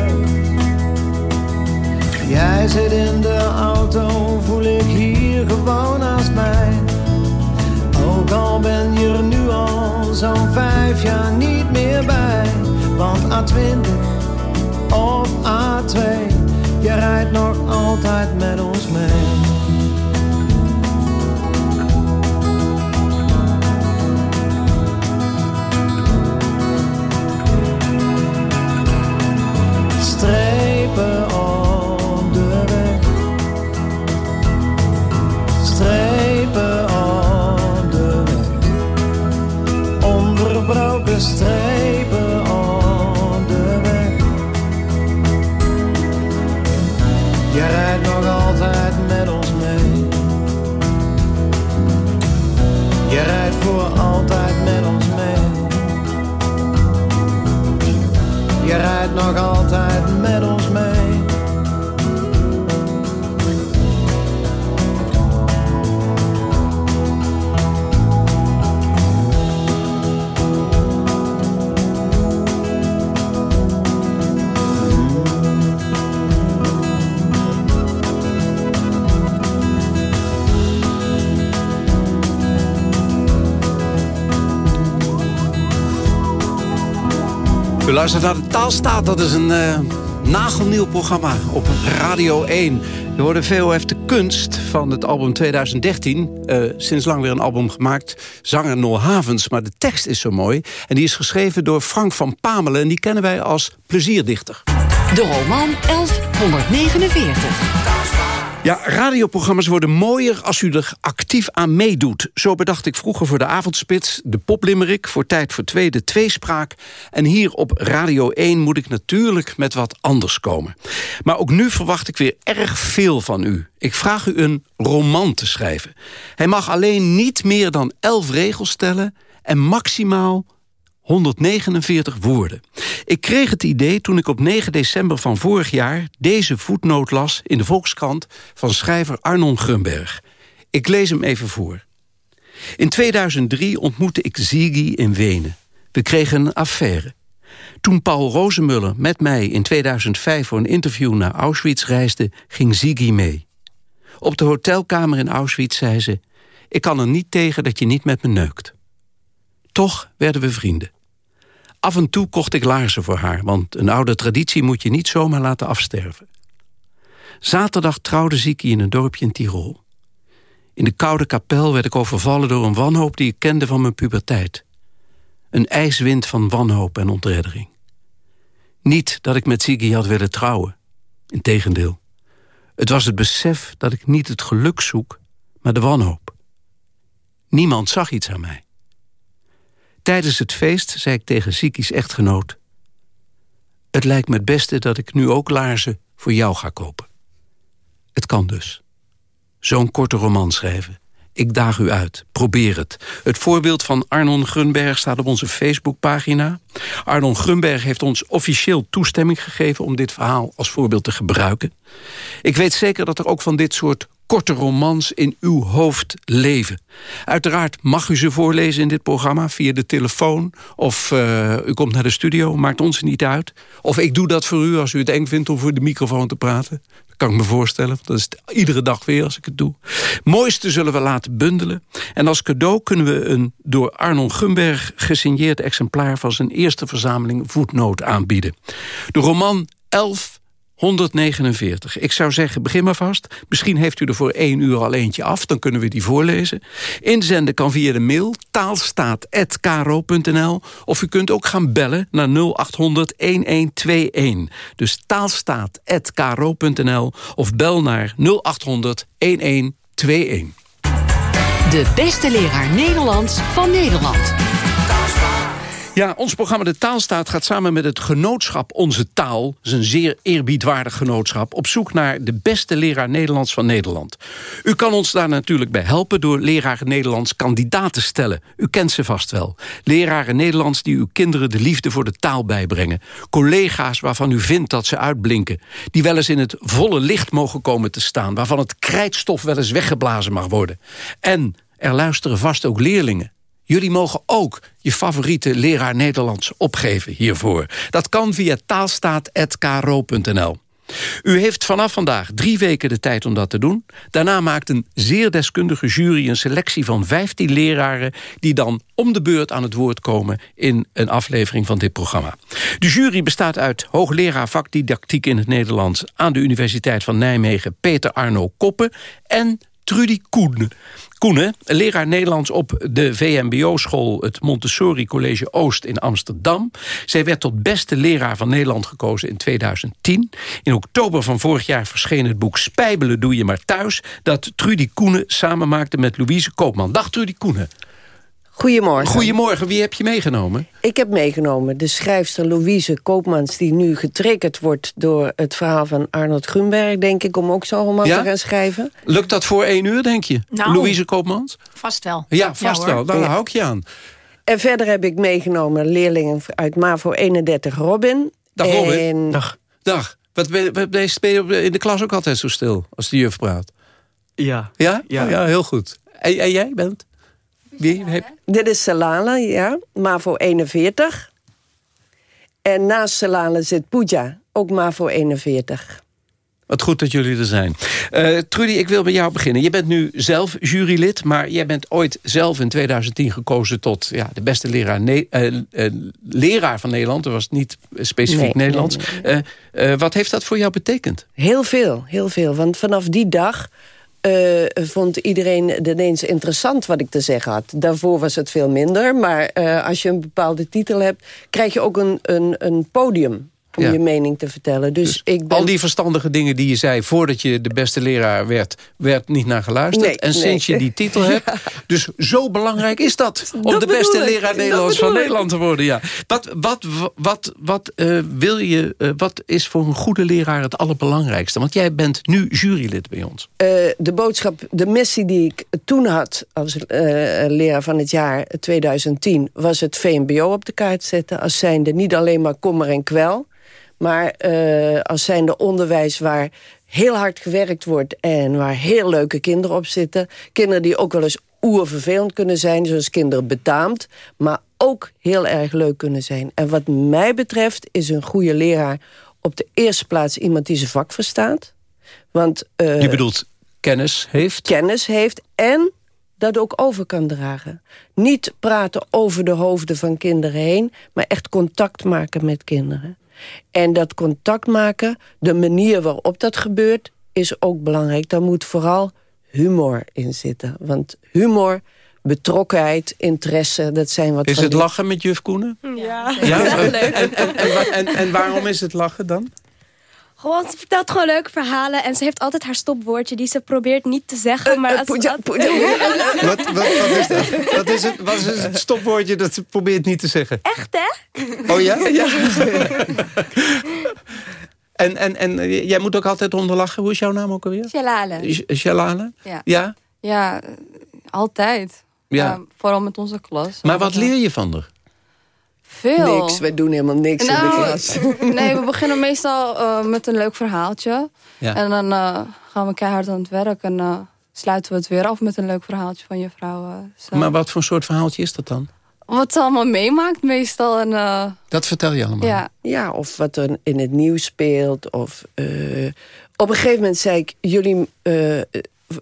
Jij zit in de auto, voel ik hier gewoon naast mij. Ook al ben je er nu al zo'n vijf jaar niet meer bij. Want A20 of A2. Je rijdt nog altijd mee. Luistert naar de Taalstaat. Dat is een uh, nagelnieuw programma op Radio 1. Je hoorde VOF De Kunst van het album 2013. Uh, sinds lang weer een album gemaakt. Zanger Nol Havens. Maar de tekst is zo mooi. En die is geschreven door Frank van Pamelen. En die kennen wij als plezierdichter. De roman 1149. Ja, radioprogramma's worden mooier als u er actief aan meedoet. Zo bedacht ik vroeger voor de avondspits, de poplimerick... voor Tijd voor Twee, de tweespraak. En hier op Radio 1 moet ik natuurlijk met wat anders komen. Maar ook nu verwacht ik weer erg veel van u. Ik vraag u een roman te schrijven. Hij mag alleen niet meer dan elf regels stellen... en maximaal 149 woorden. Ik kreeg het idee toen ik op 9 december van vorig jaar... deze voetnoot las in de Volkskrant van schrijver Arnon Grunberg. Ik lees hem even voor. In 2003 ontmoette ik Ziggy in Wenen. We kregen een affaire. Toen Paul Rozemuller met mij in 2005 voor een interview naar Auschwitz reisde... ging Ziggy mee. Op de hotelkamer in Auschwitz zei ze... ik kan er niet tegen dat je niet met me neukt. Toch werden we vrienden. Af en toe kocht ik laarzen voor haar, want een oude traditie moet je niet zomaar laten afsterven. Zaterdag trouwde Ziki in een dorpje in Tirol. In de koude kapel werd ik overvallen door een wanhoop die ik kende van mijn puberteit. Een ijswind van wanhoop en ontreddering. Niet dat ik met Ziggy had willen trouwen. Integendeel. Het was het besef dat ik niet het geluk zoek, maar de wanhoop. Niemand zag iets aan mij. Tijdens het feest zei ik tegen Ziggy's echtgenoot... Het lijkt me het beste dat ik nu ook laarzen voor jou ga kopen. Het kan dus. Zo'n korte roman schrijven. Ik daag u uit. Probeer het. Het voorbeeld van Arnon Grunberg staat op onze Facebookpagina. Arnon Grunberg heeft ons officieel toestemming gegeven... om dit verhaal als voorbeeld te gebruiken. Ik weet zeker dat er ook van dit soort korte romans in uw hoofd leven. Uiteraard mag u ze voorlezen in dit programma via de telefoon... of uh, u komt naar de studio, maakt ons niet uit. Of ik doe dat voor u als u het eng vindt om voor de microfoon te praten. Dat kan ik me voorstellen, dat is iedere dag weer als ik het doe. Mooiste zullen we laten bundelen. En als cadeau kunnen we een door Arnon Gumberg gesigneerd exemplaar... van zijn eerste verzameling Voetnoot aanbieden. De roman 11 149. Ik zou zeggen, begin maar vast. Misschien heeft u er voor één uur al eentje af, dan kunnen we die voorlezen. Inzenden kan via de mail taalstaat.kro.nl of u kunt ook gaan bellen naar 0800 1121. Dus taalstaat.kro.nl of bel naar 0800 1121. De beste leraar Nederlands van Nederland. Ja, ons programma De Taalstaat gaat samen met het genootschap Onze Taal... is een zeer eerbiedwaardig genootschap... op zoek naar de beste leraar Nederlands van Nederland. U kan ons daar natuurlijk bij helpen... door leraren Nederlands kandidaat te stellen. U kent ze vast wel. Leraren Nederlands die uw kinderen de liefde voor de taal bijbrengen. Collega's waarvan u vindt dat ze uitblinken. Die wel eens in het volle licht mogen komen te staan. Waarvan het krijtstof wel eens weggeblazen mag worden. En er luisteren vast ook leerlingen Jullie mogen ook je favoriete leraar Nederlands opgeven hiervoor. Dat kan via taalstaat.kro.nl. U heeft vanaf vandaag drie weken de tijd om dat te doen. Daarna maakt een zeer deskundige jury een selectie van 15 leraren... die dan om de beurt aan het woord komen in een aflevering van dit programma. De jury bestaat uit hoogleraar vakdidactiek in het Nederlands... aan de Universiteit van Nijmegen Peter Arno Koppen... en Trudy Koen. Koenen, leraar Nederlands op de VMBO-school... het Montessori College Oost in Amsterdam. Zij werd tot beste leraar van Nederland gekozen in 2010. In oktober van vorig jaar verscheen het boek Spijbelen doe je maar thuis... dat Trudy Koenen samen maakte met Louise Koopman. Dag Trudy Koenen. Goedemorgen. Goedemorgen, wie heb je meegenomen? Ik heb meegenomen de schrijfster Louise Koopmans... die nu getriggerd wordt door het verhaal van Arnold Grunberg... denk ik, om ook zo'n roman te gaan schrijven. Lukt dat voor één uur, denk je? Nou, Louise Koopmans? Vast wel. Ja, vast wel. Dan hou ik je aan. En verder heb ik meegenomen leerlingen uit MAVO 31 Robin. Dag Robin. Dag. Dag. Wat ben, je in de klas ook altijd zo stil als de juf praat? Ja. Ja? Ja, oh ja heel goed. En, en jij bent? Wie Dit is Salala, ja. MAVO 41. En naast Salala zit Pooja, ook MAVO 41. Wat goed dat jullie er zijn. Uh, Trudy, ik wil met jou beginnen. Je bent nu zelf jurylid, maar jij bent ooit zelf in 2010 gekozen... tot ja, de beste leraar, uh, uh, leraar van Nederland. Dat was niet specifiek Nederlands. wat heeft dat voor jou betekend? Heel veel, heel veel. Want vanaf die dag uh, vond iedereen ineens interessant wat ik te zeggen had. Daarvoor was het veel minder. Maar uh, als je een bepaalde titel hebt, krijg je ook een, een, een podium om je mening te vertellen. Dus, dus ik ben... Al die verstandige dingen die je zei voordat je de beste leraar werd... werd niet naar geluisterd. en sinds je die titel hebt... Dus zo belangrijk is dat om de beste leraar Nederlands van Nederland te worden. Ja. Wat, wat, wat, wat, uh, wil je, uh, wat is voor een goede leraar het allerbelangrijkste? Want jij bent nu jurylid bij ons. Uh, de boodschap, de missie die ik toen had... als leraar van het jaar 2010... was het VMBO op de kaart zetten. Als zijnde niet alleen maar kommer en kwel... Maar uh, als zijnde onderwijs waar heel hard gewerkt wordt... en waar heel leuke kinderen op zitten. Kinderen die ook wel eens oervervelend kunnen zijn, zoals kinderen betaamt... maar ook heel erg leuk kunnen zijn. En wat mij betreft is een goede leraar op de eerste plaats... iemand die zijn vak verstaat. Want, uh, Je bedoelt kennis heeft? Kennis heeft en dat ook over kan dragen. Niet praten over de hoofden van kinderen heen... maar echt contact maken met kinderen. En dat contact maken, de manier waarop dat gebeurt... is ook belangrijk. Daar moet vooral humor in zitten. Want humor, betrokkenheid, interesse, dat zijn wat... Is het die- lachen met juf Koenen? Ja, Ja? leuk. En, en, en, wa- en, en waarom is het lachen dan? Gewoon, ze vertelt gewoon leuke verhalen en ze heeft altijd haar stopwoordje die ze probeert niet te zeggen. Maar als ze Wat, wat, wat is dat? Wat is, het, wat is het stopwoordje dat ze probeert niet te zeggen? Echt, hè? Oh ja? En, en, en eh, jij moet ook altijd onder lachen. Hoe is jouw naam ook alweer? Shalale. Sh- Shalala? Ja. Ja? Ja, eh, altijd. Ja. vooral met onze klas. Maar wat leer je van haar? Veel. Niks, wij doen helemaal niks in de Nou, klas. Nee, we beginnen meestal eh, met een leuk verhaaltje. Ja. En dan eh, gaan we keihard aan het werk. En eh, sluiten we het weer af met een leuk verhaaltje van juffrouw. eh, zo. Maar wat voor soort verhaaltje is dat dan? Wat ze allemaal meemaakt meestal. En, Dat vertel je allemaal. ja. Ja, of wat er in het nieuws speelt. Of, eh, op een gegeven moment zei ik... jullie eh,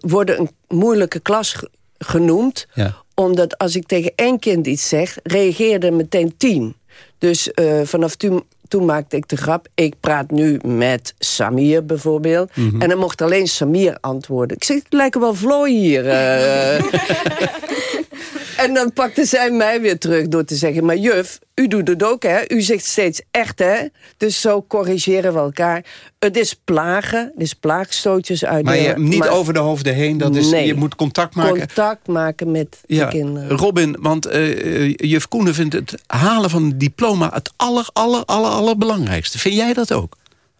worden een moeilijke klas genoemd... Ja. omdat als ik tegen één kind iets zeg... reageerden meteen tien. Dus eh, vanaf toen, toen maakte ik de grap... ik praat nu met Samir bijvoorbeeld... Mhm. en dan mocht alleen Samir antwoorden. Ik zeg, het lijken wel vlooien hier. eh. En dan pakte zij mij weer terug door te zeggen... maar juf, u doet het ook, hè? U zegt steeds echt, hè? Dus zo corrigeren we elkaar. Het is plagen, het is plaagstootjes uit Maar je, niet maar- over de hoofden heen. Dat is, Nee. Je moet contact maken. Contact maken met ja. de kinderen. Robin, want eh, eh, juf Koenen vindt het halen van een diploma... het aller, aller, aller, allerbelangrijkste. Vind jij dat ook?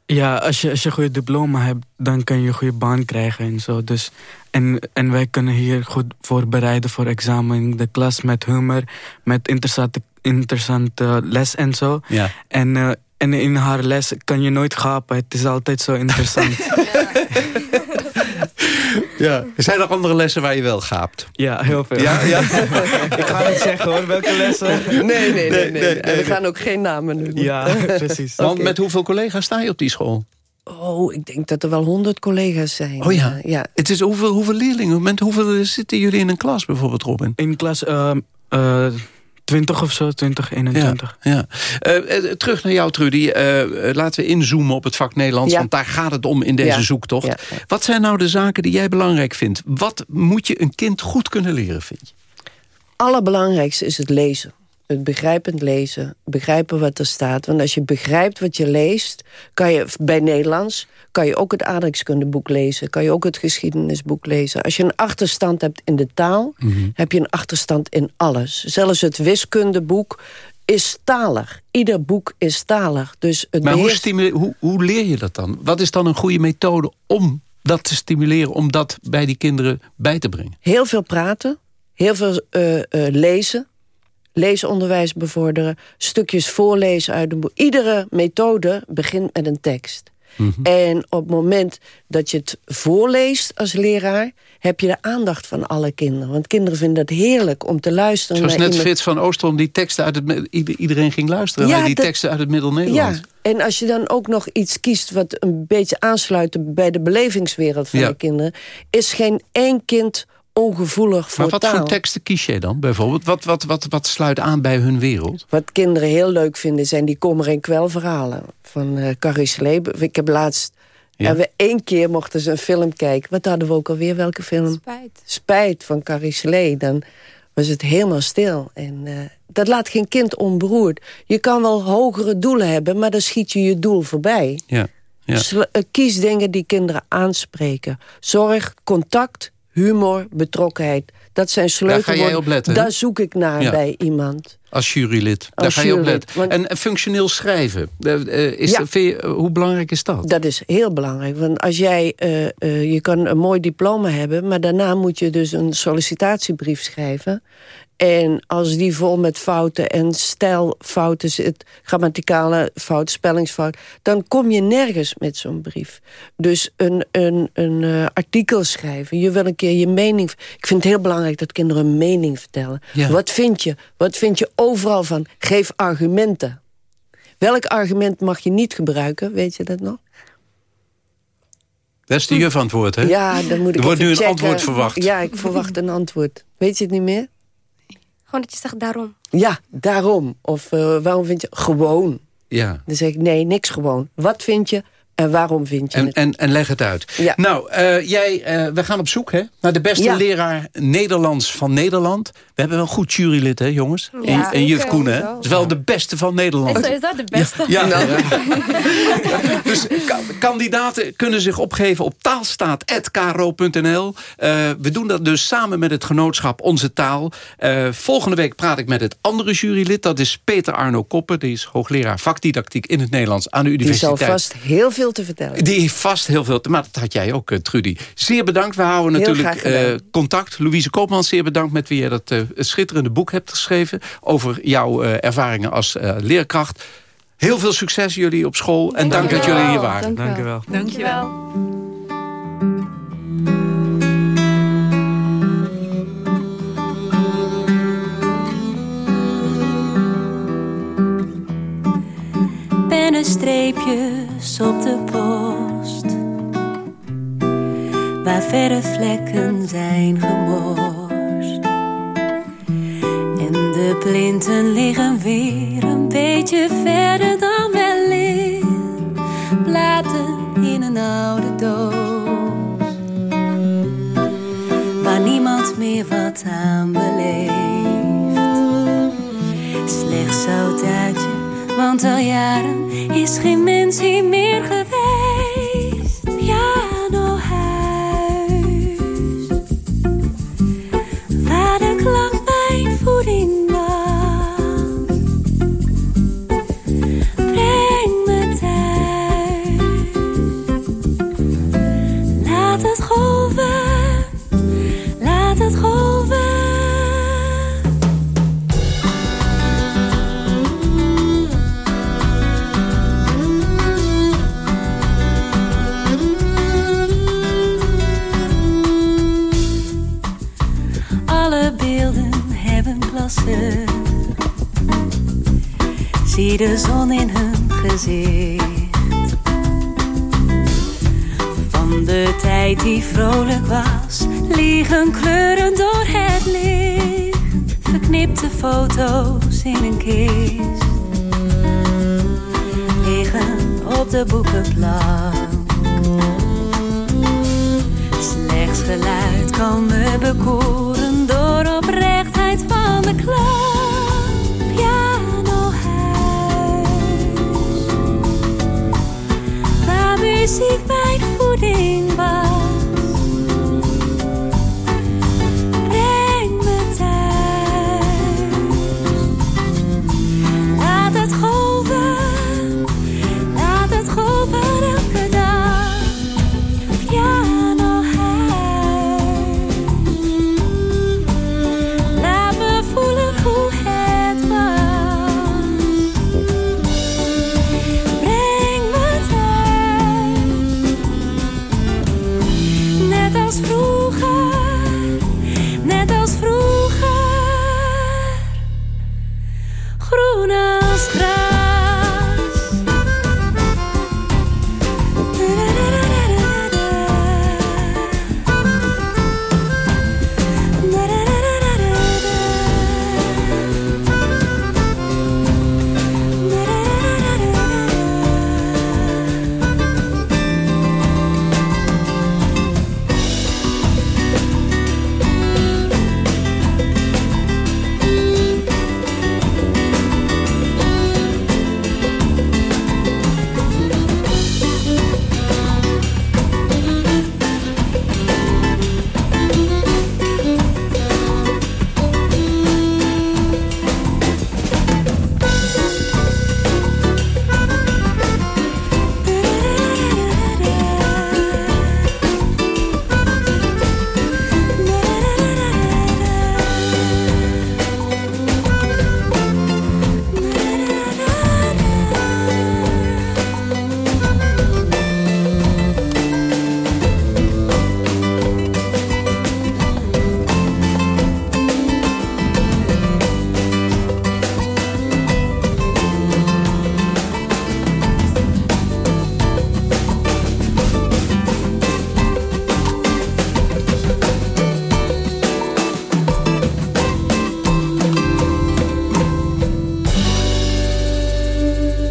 Ja, als je, als je een goede diploma hebt, dan kan je een goede baan krijgen en zo. Dus, en, en wij kunnen hier goed voorbereiden voor examen in de klas met humor, met interessante, interessante les en zo. Ja. En, eh, en in haar les kan je nooit gapen, het is altijd zo interessant. Ja. Zijn er andere lessen waar je wel gaapt? ja, heel veel. Ja, ja. Ik ga niet zeggen hoor, welke lessen. Nee, nee, nee. nee, nee, En we gaan ook geen namen noemen. Ja, precies. Want met hoeveel collega's sta je op die school? Oh, ik denk dat er wel honderd collega's zijn. Oh ja. Eh, ja. Het is hoeveel, hoeveel leerlingen? Met hoeveel zitten jullie in een klas bijvoorbeeld, Robin? In klas eh, eh, 20 of zo, 20, 21. Ja. Eh, terug naar jou, Trudy. Laten we inzoomen op het vak Nederlands, Ja. want daar gaat het om in deze Ja. zoektocht. Ja. Wat zijn nou de zaken die jij belangrijk vindt? Wat moet je een kind goed kunnen leren, vind je? allerbelangrijkste is het lezen. Het begrijpend lezen, begrijpen wat er staat. Want als je begrijpt wat je leest, kan je bij Nederlands... kan je ook het aardrijkskundeboek lezen, kan je ook het geschiedenisboek lezen. Als je een achterstand hebt in de taal, heb je een achterstand in alles. Zelfs het wiskundeboek is talig. Ieder boek is talig. Dus het Maar hoe, beheerst- hoe, hoe leer je dat dan? Wat is dan een goede methode om dat te stimuleren... om dat bij die kinderen bij te brengen? Heel veel praten, heel veel eh, eh, lezen, leesonderwijs bevorderen, stukjes voorlezen uit een boek. Iedere methode begint met een tekst. En op het moment dat je het voorleest als leraar... heb je de aandacht van alle kinderen. Want kinderen vinden het heerlijk om te luisteren Zoals naar net iemand- Frits van Oostrom die teksten uit het... Iedereen ging luisteren Ja, naar die dat- teksten uit het Middel-Nederlands. Ja, en als je dan ook nog iets kiest wat een beetje aansluit bij de belevingswereld van Ja. de kinderen, is geen één kind ongevoelig voor Maar wat voor teksten kies jij dan bijvoorbeeld? Wat, wat, wat, wat sluit aan bij hun wereld? Wat kinderen heel leuk vinden zijn die kommer en kwel verhalen van eh Carrie. Ik heb laatst Ja. En we één keer mochten ze een film kijken. Wat hadden we ook alweer? Welke film? Spijt. Spijt van Carrie Slee. Dan was het helemaal stil. En eh, dat laat geen kind onberoerd. Je kan wel hogere doelen hebben, maar dan schiet je je doel voorbij. Ja. ja. Eh, Kies dingen die kinderen aanspreken. Zorg, contact, humor, betrokkenheid. Dat zijn Daar sleutelwoorden. ga jij op letten, hè? Daar zoek ik naar Ja. bij iemand. Als jurylid. Daar Als ga je op letten. want- En, en functioneel schrijven. eh, eh, is Ja. dat- vind je, eh, hoe belangrijk is dat? Dat is heel belangrijk. Want als jij, eh, eh, je kan een mooi diploma hebben... maar daarna moet je dus een sollicitatiebrief schrijven. En als die vol met fouten en stijlfouten zit... grammaticale fout, spellingsfout... dan kom je nergens met zo'n brief. Dus een, een, een eh, artikel schrijven. Je wil een keer je mening... Ik vind het heel belangrijk dat kinderen een mening vertellen. Ja. Wat vind je? Wat vind je overal van? Geef argumenten. Welk argument mag je niet gebruiken? Weet je dat nog? Dat is de juf antwoord, hè? Ja, dan moet ik Er wordt nu een checken. antwoord verwacht. Ja, ik verwacht een antwoord. Weet je het niet meer? Gewoon dat je zegt daarom. Ja, daarom. Of eh, waarom vind je... Gewoon. Ja. Dan zeg ik, nee, niks gewoon. Wat vind je en waarom vind je En, het? en, en leg het uit. Ja. Nou, eh, jij, eh, we gaan op zoek hè, naar de beste Ja. leraar Nederlands van Nederland. We hebben wel een goed jurylid, hè, jongens? Ja, en, en juf. Koen, hè? Dat is wel de beste van Nederland. Is sowieso de beste. Ja, ja. dus ka- kandidaten kunnen zich opgeven op taalstaat.kro.nl. Eh, we doen dat dus samen met het genootschap Onze Taal. Eh, volgende week praat ik met het andere jurylid. Dat is Peter Arno Koppen. Die is hoogleraar vakdidactiek in het Nederlands aan de Die universiteit. zal vast heel veel te vertellen. Die heeft vast heel veel... te- Maar dat had jij ook, eh, Trudy. Zeer bedankt. We houden Heel natuurlijk eh, contact. Louise Koopmans, zeer bedankt met wie je dat eh, schitterende boek hebt geschreven... over jouw eh, ervaringen als eh, leerkracht. Heel veel succes jullie op school. En dank dat jullie hier waren. Dank u wel. Dankjewel. Op de post Waar verre vlekken zijn gemorst En de plinten liggen weer een beetje verder dan wellicht Platen in een oude doos Waar niemand meer wat aan beleeft. Slechts zoutaatje, want al jaren is geen mens hier meer De zon in hun gezicht. Van de tijd die vrolijk was, liggen kleuren door het licht. Verknipte foto's in een kist. Liggen op de boekenplank. Slechts geluid kan me bekoren waar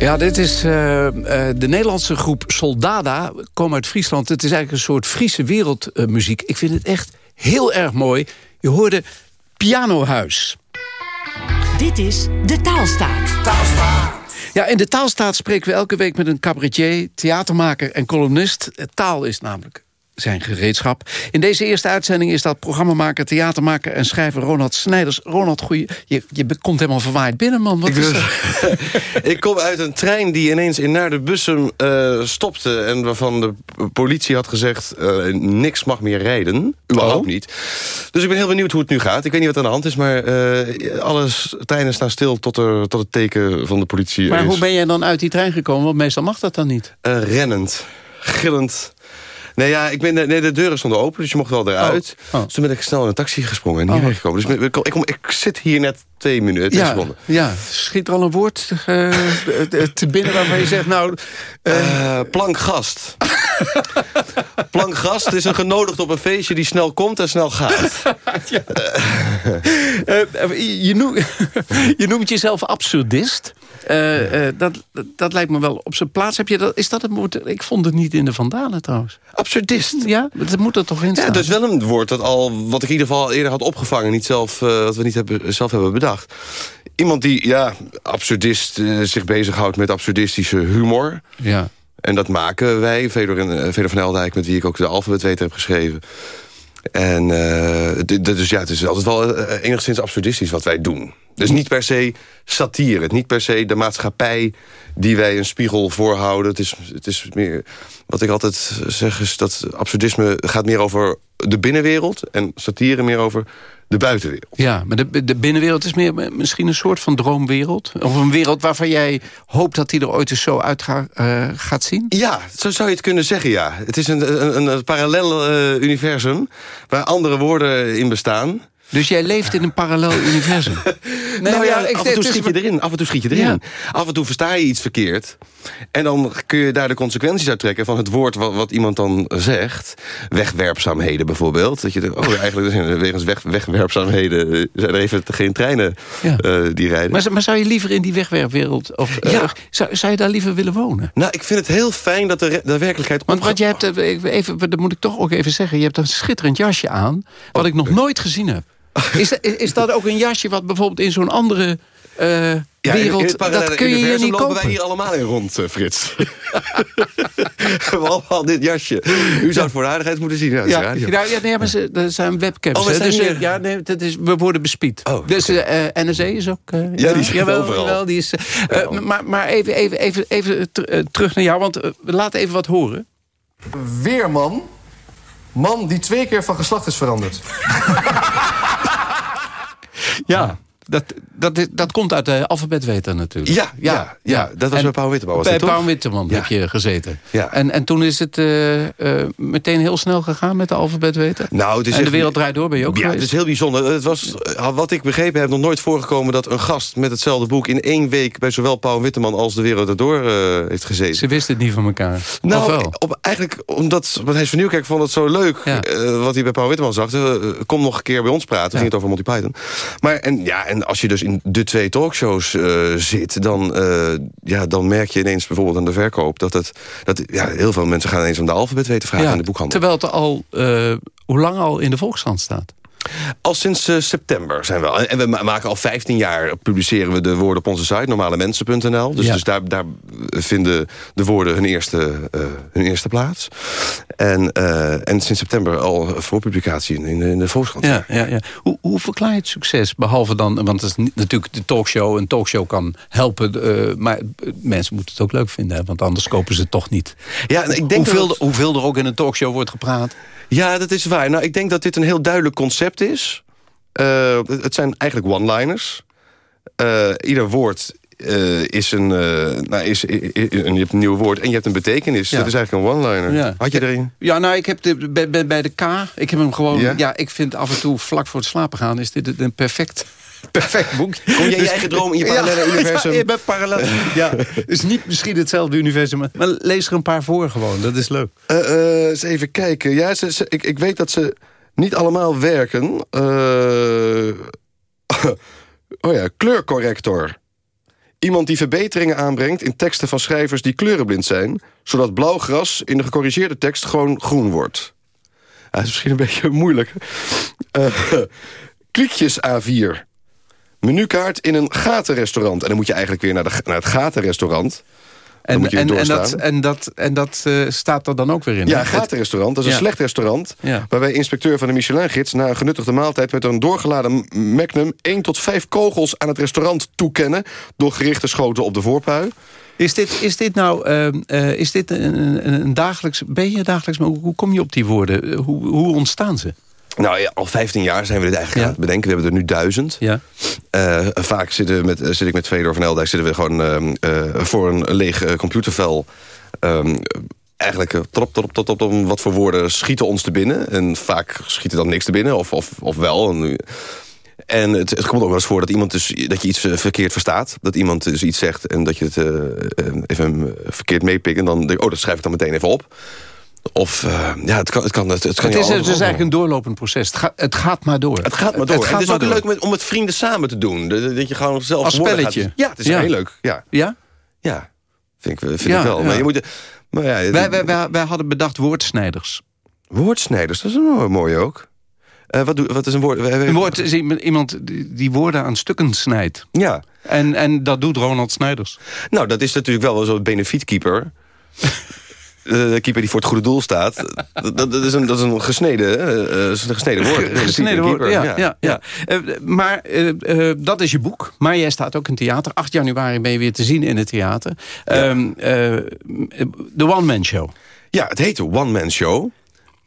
Ja, dit is uh, uh, de Nederlandse groep Soldada. Komen uit Friesland. Het is eigenlijk een soort Friese wereldmuziek. ik vind het echt heel erg mooi. Je hoorde Pianohuis. Dit is De Taalstaat. Taalstaat. Ja, in De Taalstaat spreken we elke week met een cabaretier, theatermaker en columnist. Taal is namelijk zijn gereedschap. In deze eerste uitzending is dat programmamaker, theatermaker en schrijver Ronald Snijders. Ronald, goeie, je, je komt helemaal verwaaid binnen, man. Wat ik, is ik kom uit een trein die ineens in naar de bussen uh, stopte... en waarvan de politie had gezegd, uh, niks mag meer rijden. Überhaupt oh. niet. Dus ik ben heel benieuwd hoe het nu gaat. Ik weet niet wat aan de hand is, maar uh, alle treinen staan stil... Tot, er, tot het teken van de politie Maar is. hoe ben jij dan uit die trein gekomen? Want meestal mag dat dan niet. rennend, gillend Nee, ja, ik ben, nee, de deuren stonden open, dus je mocht wel eruit. Oh. oh. Dus toen ben ik snel in een taxi gesprongen en hierheen oh. gekomen. Dus ik, ik, ik, zit hier net twee minuten, ja, Ja, schiet er al een woord uh, te binnen waarvan je zegt, nou... Uh, plankgast. plankgast is een genodigd op een feestje die snel komt en snel gaat. ja. je, noemt, je noemt jezelf absurdist. Uh, uh, dat, dat lijkt me wel op zijn plaats. Heb je dat, is dat het woord? Ik vond het niet in de Vandalen trouwens. Absurdist? Ja, dat moet er toch in staan? Ja, dat is wel een woord dat al, wat ik in ieder geval eerder had opgevangen. Niet zelf, uh, wat we niet hebben, zelf hebben bedacht. Iemand die, ja, absurdist zich bezighoudt met absurdistische humor. Ja. En dat maken wij, en, Fedor van Eldijk... met wie ik ook de alfabetweter heb geschreven... En dus ja, het is altijd wel enigszins absurdistisch wat wij doen. Dus niet per se satire. Het niet per se de maatschappij die wij een spiegel voorhouden. Het is, het is meer... Wat ik altijd zeg is dat absurdisme gaat meer over de binnenwereld... en satire meer over de buitenwereld. Ja, maar de, de binnenwereld is meer misschien een soort van droomwereld? Of een wereld waarvan jij hoopt dat die er ooit eens zo uit uh, gaat zien? Ja, zo zou je het kunnen zeggen, ja. Het is een, een, een parallel uh, universum waar andere woorden in bestaan... Dus jij leeft in een parallel universum? nee, nou ja, af en toe schiet je erin. Af en toe schiet je erin. Af en toe versta je iets verkeerd. En dan kun je daar de consequenties uit trekken van het woord wat, wat iemand dan zegt. Wegwerpzaamheden bijvoorbeeld. Dat je denkt, oh, eigenlijk zijn wegens weg, wegwerpzaamheden eh, zijn er even geen treinen ja. uh, die rijden. Maar, maar, zou je liever in die wegwerpwereld, of uh, ja. zou, zou je daar liever willen wonen? Nou, ik vind het heel fijn dat de, de werkelijkheid... Want wat je hebt, even, dat moet ik toch ook even zeggen, je hebt een schitterend jasje aan, wat oh, ik nog nooit gezien heb. Is, is dat ook een jasje wat bijvoorbeeld in zo'n andere uh, ja, wereld... dat kun je hier niet lopen wij hier allemaal in rond, uh, Frits. al dit jasje. U zou het voor de aardigheid moeten zien. Ja, ja, ja, nee, maar ze, er zijn webcams. Oh, dus, uh, ja, nee, dat is, we worden bespied. Oh, dus okay. NSE is ook... ja, die is jawel, overal. Jawel, die is, maar maar even, even, even, even terug naar jou, want we laten even wat horen. Weerman. Man die twee keer van geslacht is veranderd. Ja, dat, dat, dat komt uit de alfabetweter natuurlijk. Ja, ja, ja, dat was bij Paul Witteman. bij Paul Witteman heb je gezeten. Ja. En, en toen is het uh, uh, meteen heel snel gegaan met de alfabetweter? Nou, het is en de wereld draait door, ben je ook Ja, het is heel bijzonder. Het was, eh, wat ik begrepen heb, nog nooit voorgekomen... dat een gast met hetzelfde boek in één week... bij zowel Paul Witteman als de wereld erdoor uh, heeft gezeten. Ze wisten het niet van elkaar. Nou, op, eigenlijk omdat Matthijs van Nieuwkerk vond het zo leuk... Wat hij bij Paul Witteman zag. kom nog een keer bij ons praten. Ging het over Monty Python. Maar en, ja, en als je dus in de twee talkshows uh, zit... Dan, uh, ja, dan merk je ineens bijvoorbeeld aan de verkoop... dat, het, dat ja, heel veel mensen gaan ineens om de alfabet weten vragen ja, in de boekhandel. Terwijl het al, uh, hoe lang al in de Volkskrant staat? Al sinds uh, september zijn we En we maken al 15 jaar, publiceren we de woorden op onze site, normalemensen.nl. Dus, ja. dus daar, daar vinden de woorden hun eerste, uh, hun eerste plaats. En, uh, en sinds september al voor publicatie in, in de Volkskrant. Ja, ja, ja. Hoe, hoe verklaar je het succes? Behalve dan, want het is natuurlijk de talkshow. Een talkshow kan helpen, maar mensen moeten het ook leuk vinden. Want anders kopen ze het toch niet. Ja, ik denk hoeveel, dat... hoeveel er ook in een talkshow wordt gepraat? Ja, dat is waar. Nou, ik denk dat dit een heel duidelijk concept is. Uh, het zijn eigenlijk one-liners. Uh, ieder woord uh, is een, nou, is, is, is, je hebt een nieuw woord en je hebt een betekenis. Ja. Dat is eigenlijk een one-liner. Ja. Had je erin? Ja, nou, ik heb de, bij, bij de K, ik heb hem gewoon... Ja? ja? ik vind af en toe vlak voor het slapen gaan... is dit een perfect perfect boek. Kom jij je dus- eigen droom in je parallele ja, universum? Ja, je parallel. Ja, is niet misschien hetzelfde universum, maar lees er een paar voor gewoon. Dat is leuk. Uh, uh, eens even kijken. Ja, ze, ze, ik, ik weet dat ze niet allemaal werken. Uh, oh ja, kleurcorrector. Iemand die verbeteringen aanbrengt in teksten van schrijvers die kleurenblind zijn... zodat blauw gras in de gecorrigeerde tekst gewoon groen wordt. Ja, dat is misschien een beetje moeilijk. Uh, kliekjes A4. Menukaart in een gatenrestaurant. En dan moet je eigenlijk weer naar, de, naar het gatenrestaurant... En, en, en, dat, en dat, en dat uh, staat er dan ook weer in? Ja, een gatenrestaurant. Dat is een slecht restaurant. Ja. Waarbij inspecteur van de Michelin-gids... na een genuttigde maaltijd met een doorgeladen magnum... 1 tot 5 kogels aan het restaurant toekennen... door gerichte schoten op de voorpui. Is dit, is dit nou uh, uh, is dit een, een, een, dagelijks... Ben je dagelijks... Maar hoe kom je op die woorden? Hoe, hoe ontstaan ze? Nou ja, al 15 jaar zijn we dit eigenlijk aan het bedenken. We hebben er nu duizend. Ja. Uh, vaak zitten met, zit ik met Fedor van Eldijk... zitten we gewoon uh, voor een leeg computervel... Um, eigenlijk trop, trop, trop, trop, trop, wat voor woorden schieten ons te binnen. En vaak schieten dan niks te binnen, of, of, of wel. En, en het, het, komt ook wel eens voor dat, iemand dus, dat je iets verkeerd verstaat. Dat iemand dus iets zegt en dat je het even verkeerd meepikt. En dan denk ik, oh, dat schrijf ik dan meteen even op. Of uh, ja, het kan, het kan, het, het kan het is, het is eigenlijk een doorlopend proces. Het, ga, het gaat maar door. Het gaat maar door. Het, gaat het is ook door. leuk met, om het vrienden samen te doen. Dat, dat je gewoon zelf Als spelletje. Gaat. Ja, het is ja. heel leuk. Ja? Ja, ja vind, ik, vind ja, ik wel. Maar je moet, maar ja, wij, wij, wij, wij, hadden bedacht woordsnijders. Woordsnijders, dat is een mooi ook. Uh, wat, doe, wat is een woord? Een woord is iemand die woorden aan stukken snijdt. Ja. En, en dat doet Ronald Snijders. Nou, dat is natuurlijk wel zo'n benefietkeeper. De keeper die voor het goede doel staat. dat, dat, is, een, dat is een gesneden, uh, een gesneden woord. Gesneden woord, ja. ja, ja, ja. Uh, maar uh, dat is je boek. Maar jij staat ook in theater. 8 januari ben je weer te zien in het theater. De um, One Man Show. Ja, het heet de One Man Show.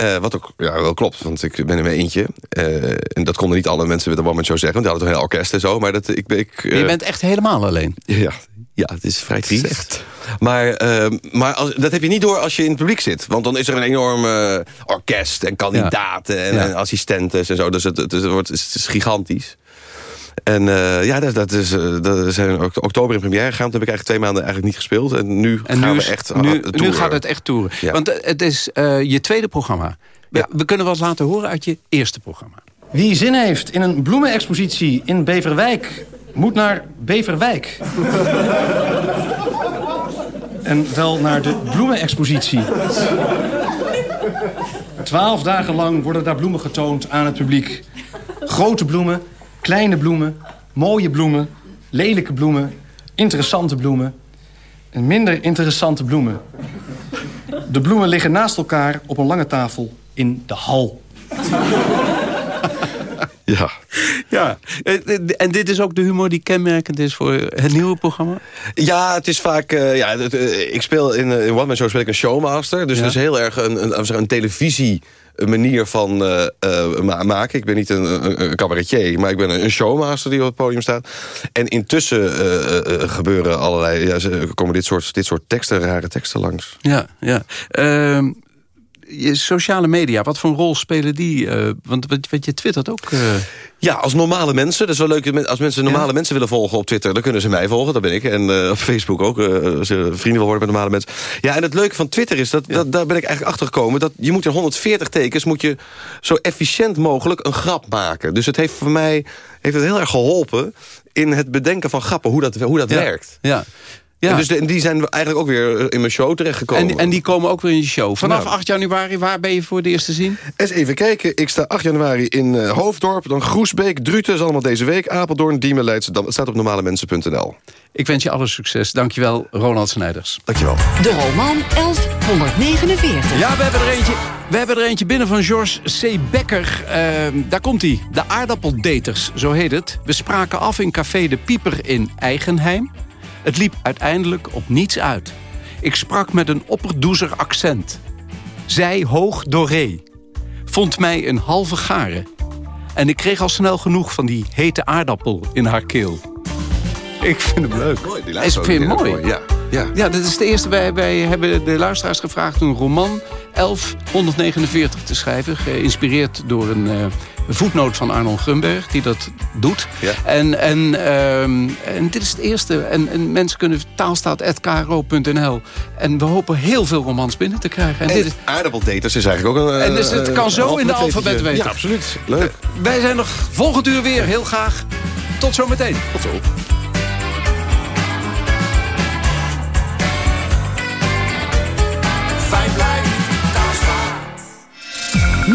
Uh, wat ook ja, wel klopt, want ik ben er maar eentje. Uh, en dat konden niet alle mensen met de One Man Show zeggen. Want die hadden toch een heel orkest en zo. Maar dat, ik, ik, uh, je bent echt helemaal alleen. Ja, ja het is vrij triest. Maar, ehm, maar als, dat heb je niet door als je in het publiek zit. Want dan is er een enorm orkest en kandidaten en, en, assistenten en zo. Dus het, het, het, wordt, het is gigantisch. En uh, ja, dat, dat, is, uh, dat zijn oktober in première gegaan. Toen heb ik eigenlijk twee maanden eigenlijk niet gespeeld. En nu en gaan nu, we echt nu, nu gaat het echt toeren. Ja. Want het is uh, je tweede programma. We, ja. we kunnen wel eens laten horen uit je eerste programma. Wie zin heeft in een bloemenexpositie in Beverwijk... moet naar Beverwijk. en wel naar de bloemenexpositie. Twaalf dagen lang worden daar bloemen getoond aan het publiek. Grote bloemen, kleine bloemen, mooie bloemen, lelijke bloemen, interessante bloemen en minder interessante bloemen. De bloemen liggen naast elkaar op een lange tafel in de hal. Ja. ja. En dit is ook de humor die kenmerkend is voor het nieuwe programma? Ja, het is vaak... Uh, ja, het, uh, ik speel in, in One Man Show speel ik een showmaster. Dus ja. het is heel erg een, een, een, een televisie manier van uh, uh, maken. Ik ben niet een, een, een, cabaretier, maar ik ben een showmaster die op het podium staat. En intussen uh, gebeuren allerlei, ja, komen dit soort, dit soort teksten, rare teksten langs. Ja, ja. Ehm, sociale media, wat voor een rol spelen die? Uh, want wat, je twittert ook... Uh... Ja, als normale mensen. Dat is wel leuk. Als mensen normale ja. mensen willen volgen op Twitter... dan kunnen ze mij volgen, dat ben ik. En uh, op Facebook ook. als ze vrienden wil worden met normale mensen. Ja, en het leuke van Twitter is... Dat, ja. dat, daar ben ik eigenlijk achter gekomen... dat je moet in 140 tekens... moet je zo efficiënt mogelijk een grap maken. Dus het heeft voor mij heeft het heel erg geholpen... in het bedenken van grappen, hoe dat, hoe dat ja. werkt. Ja. Ja. En dus de, die zijn eigenlijk ook weer in mijn show terechtgekomen. En, en die komen ook weer in je show. Vanaf nou. 8 januari, waar ben je voor het eerst te zien? Eens even kijken. Ik sta 8 januari in uh, Hoofddorp, dan Groesbeek, Druten is allemaal deze week. Apeldoorn, Diemen, Leidschendam. Het staat op normalemensen.nl. Ik wens je alle succes. Dankjewel, Ronald Snijders. Dankjewel. De roman 1149. Ja, we hebben er eentje, we hebben er eentje binnen van Georges C. Becker. Uh, daar komt hij. De aardappeldaters, zo heet het. We spraken af in Café de Pieper in Eigenheim. Het liep uiteindelijk op niets uit. Ik sprak met een opperdoezer accent. Zij hoog doré. Vond mij een halve garen. En ik kreeg al snel genoeg van die hete aardappel in haar keel. Ik vind hem leuk. Mooi, die ik vind hem mooi. Ja, ja. ja, dat is de eerste. Wij, wij hebben de luisteraars gevraagd een roman 1149 te schrijven. Geïnspireerd door een, uh, voetnoot van Arnold Grunberg, die dat doet. Ja. En, en, um, en dit is het eerste. En, en mensen kunnen taalstaat.kro.nl. En we hopen heel veel romans binnen te krijgen. En, en dit is... aardappeldaters is eigenlijk ook een... En dus het kan zo in de alfabet weten. Ja, absoluut. Leuk. Wij zijn nog volgend uur weer. Heel graag. Tot zometeen. Tot zo.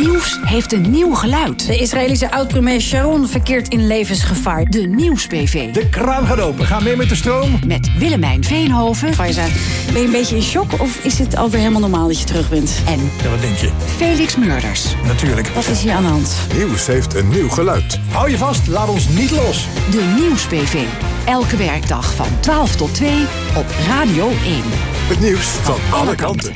Nieuws heeft een nieuw geluid. De Israëlische oud-premier Sharon verkeert in levensgevaar. De Nieuws-PV. De kraan gaat open. Ga mee met de stroom. Met Willemijn Veenhoven. Faiza, ben je een beetje in shock of is het alweer helemaal normaal dat je terug bent? En Ja, wat denk je? Felix Murders. Natuurlijk. Wat is hier aan de hand? Nieuws heeft een nieuw geluid. Hou je vast, laat ons niet los. De Nieuws-PV. Elke werkdag van 12 tot 2 op Radio 1. Het nieuws van alle kanten.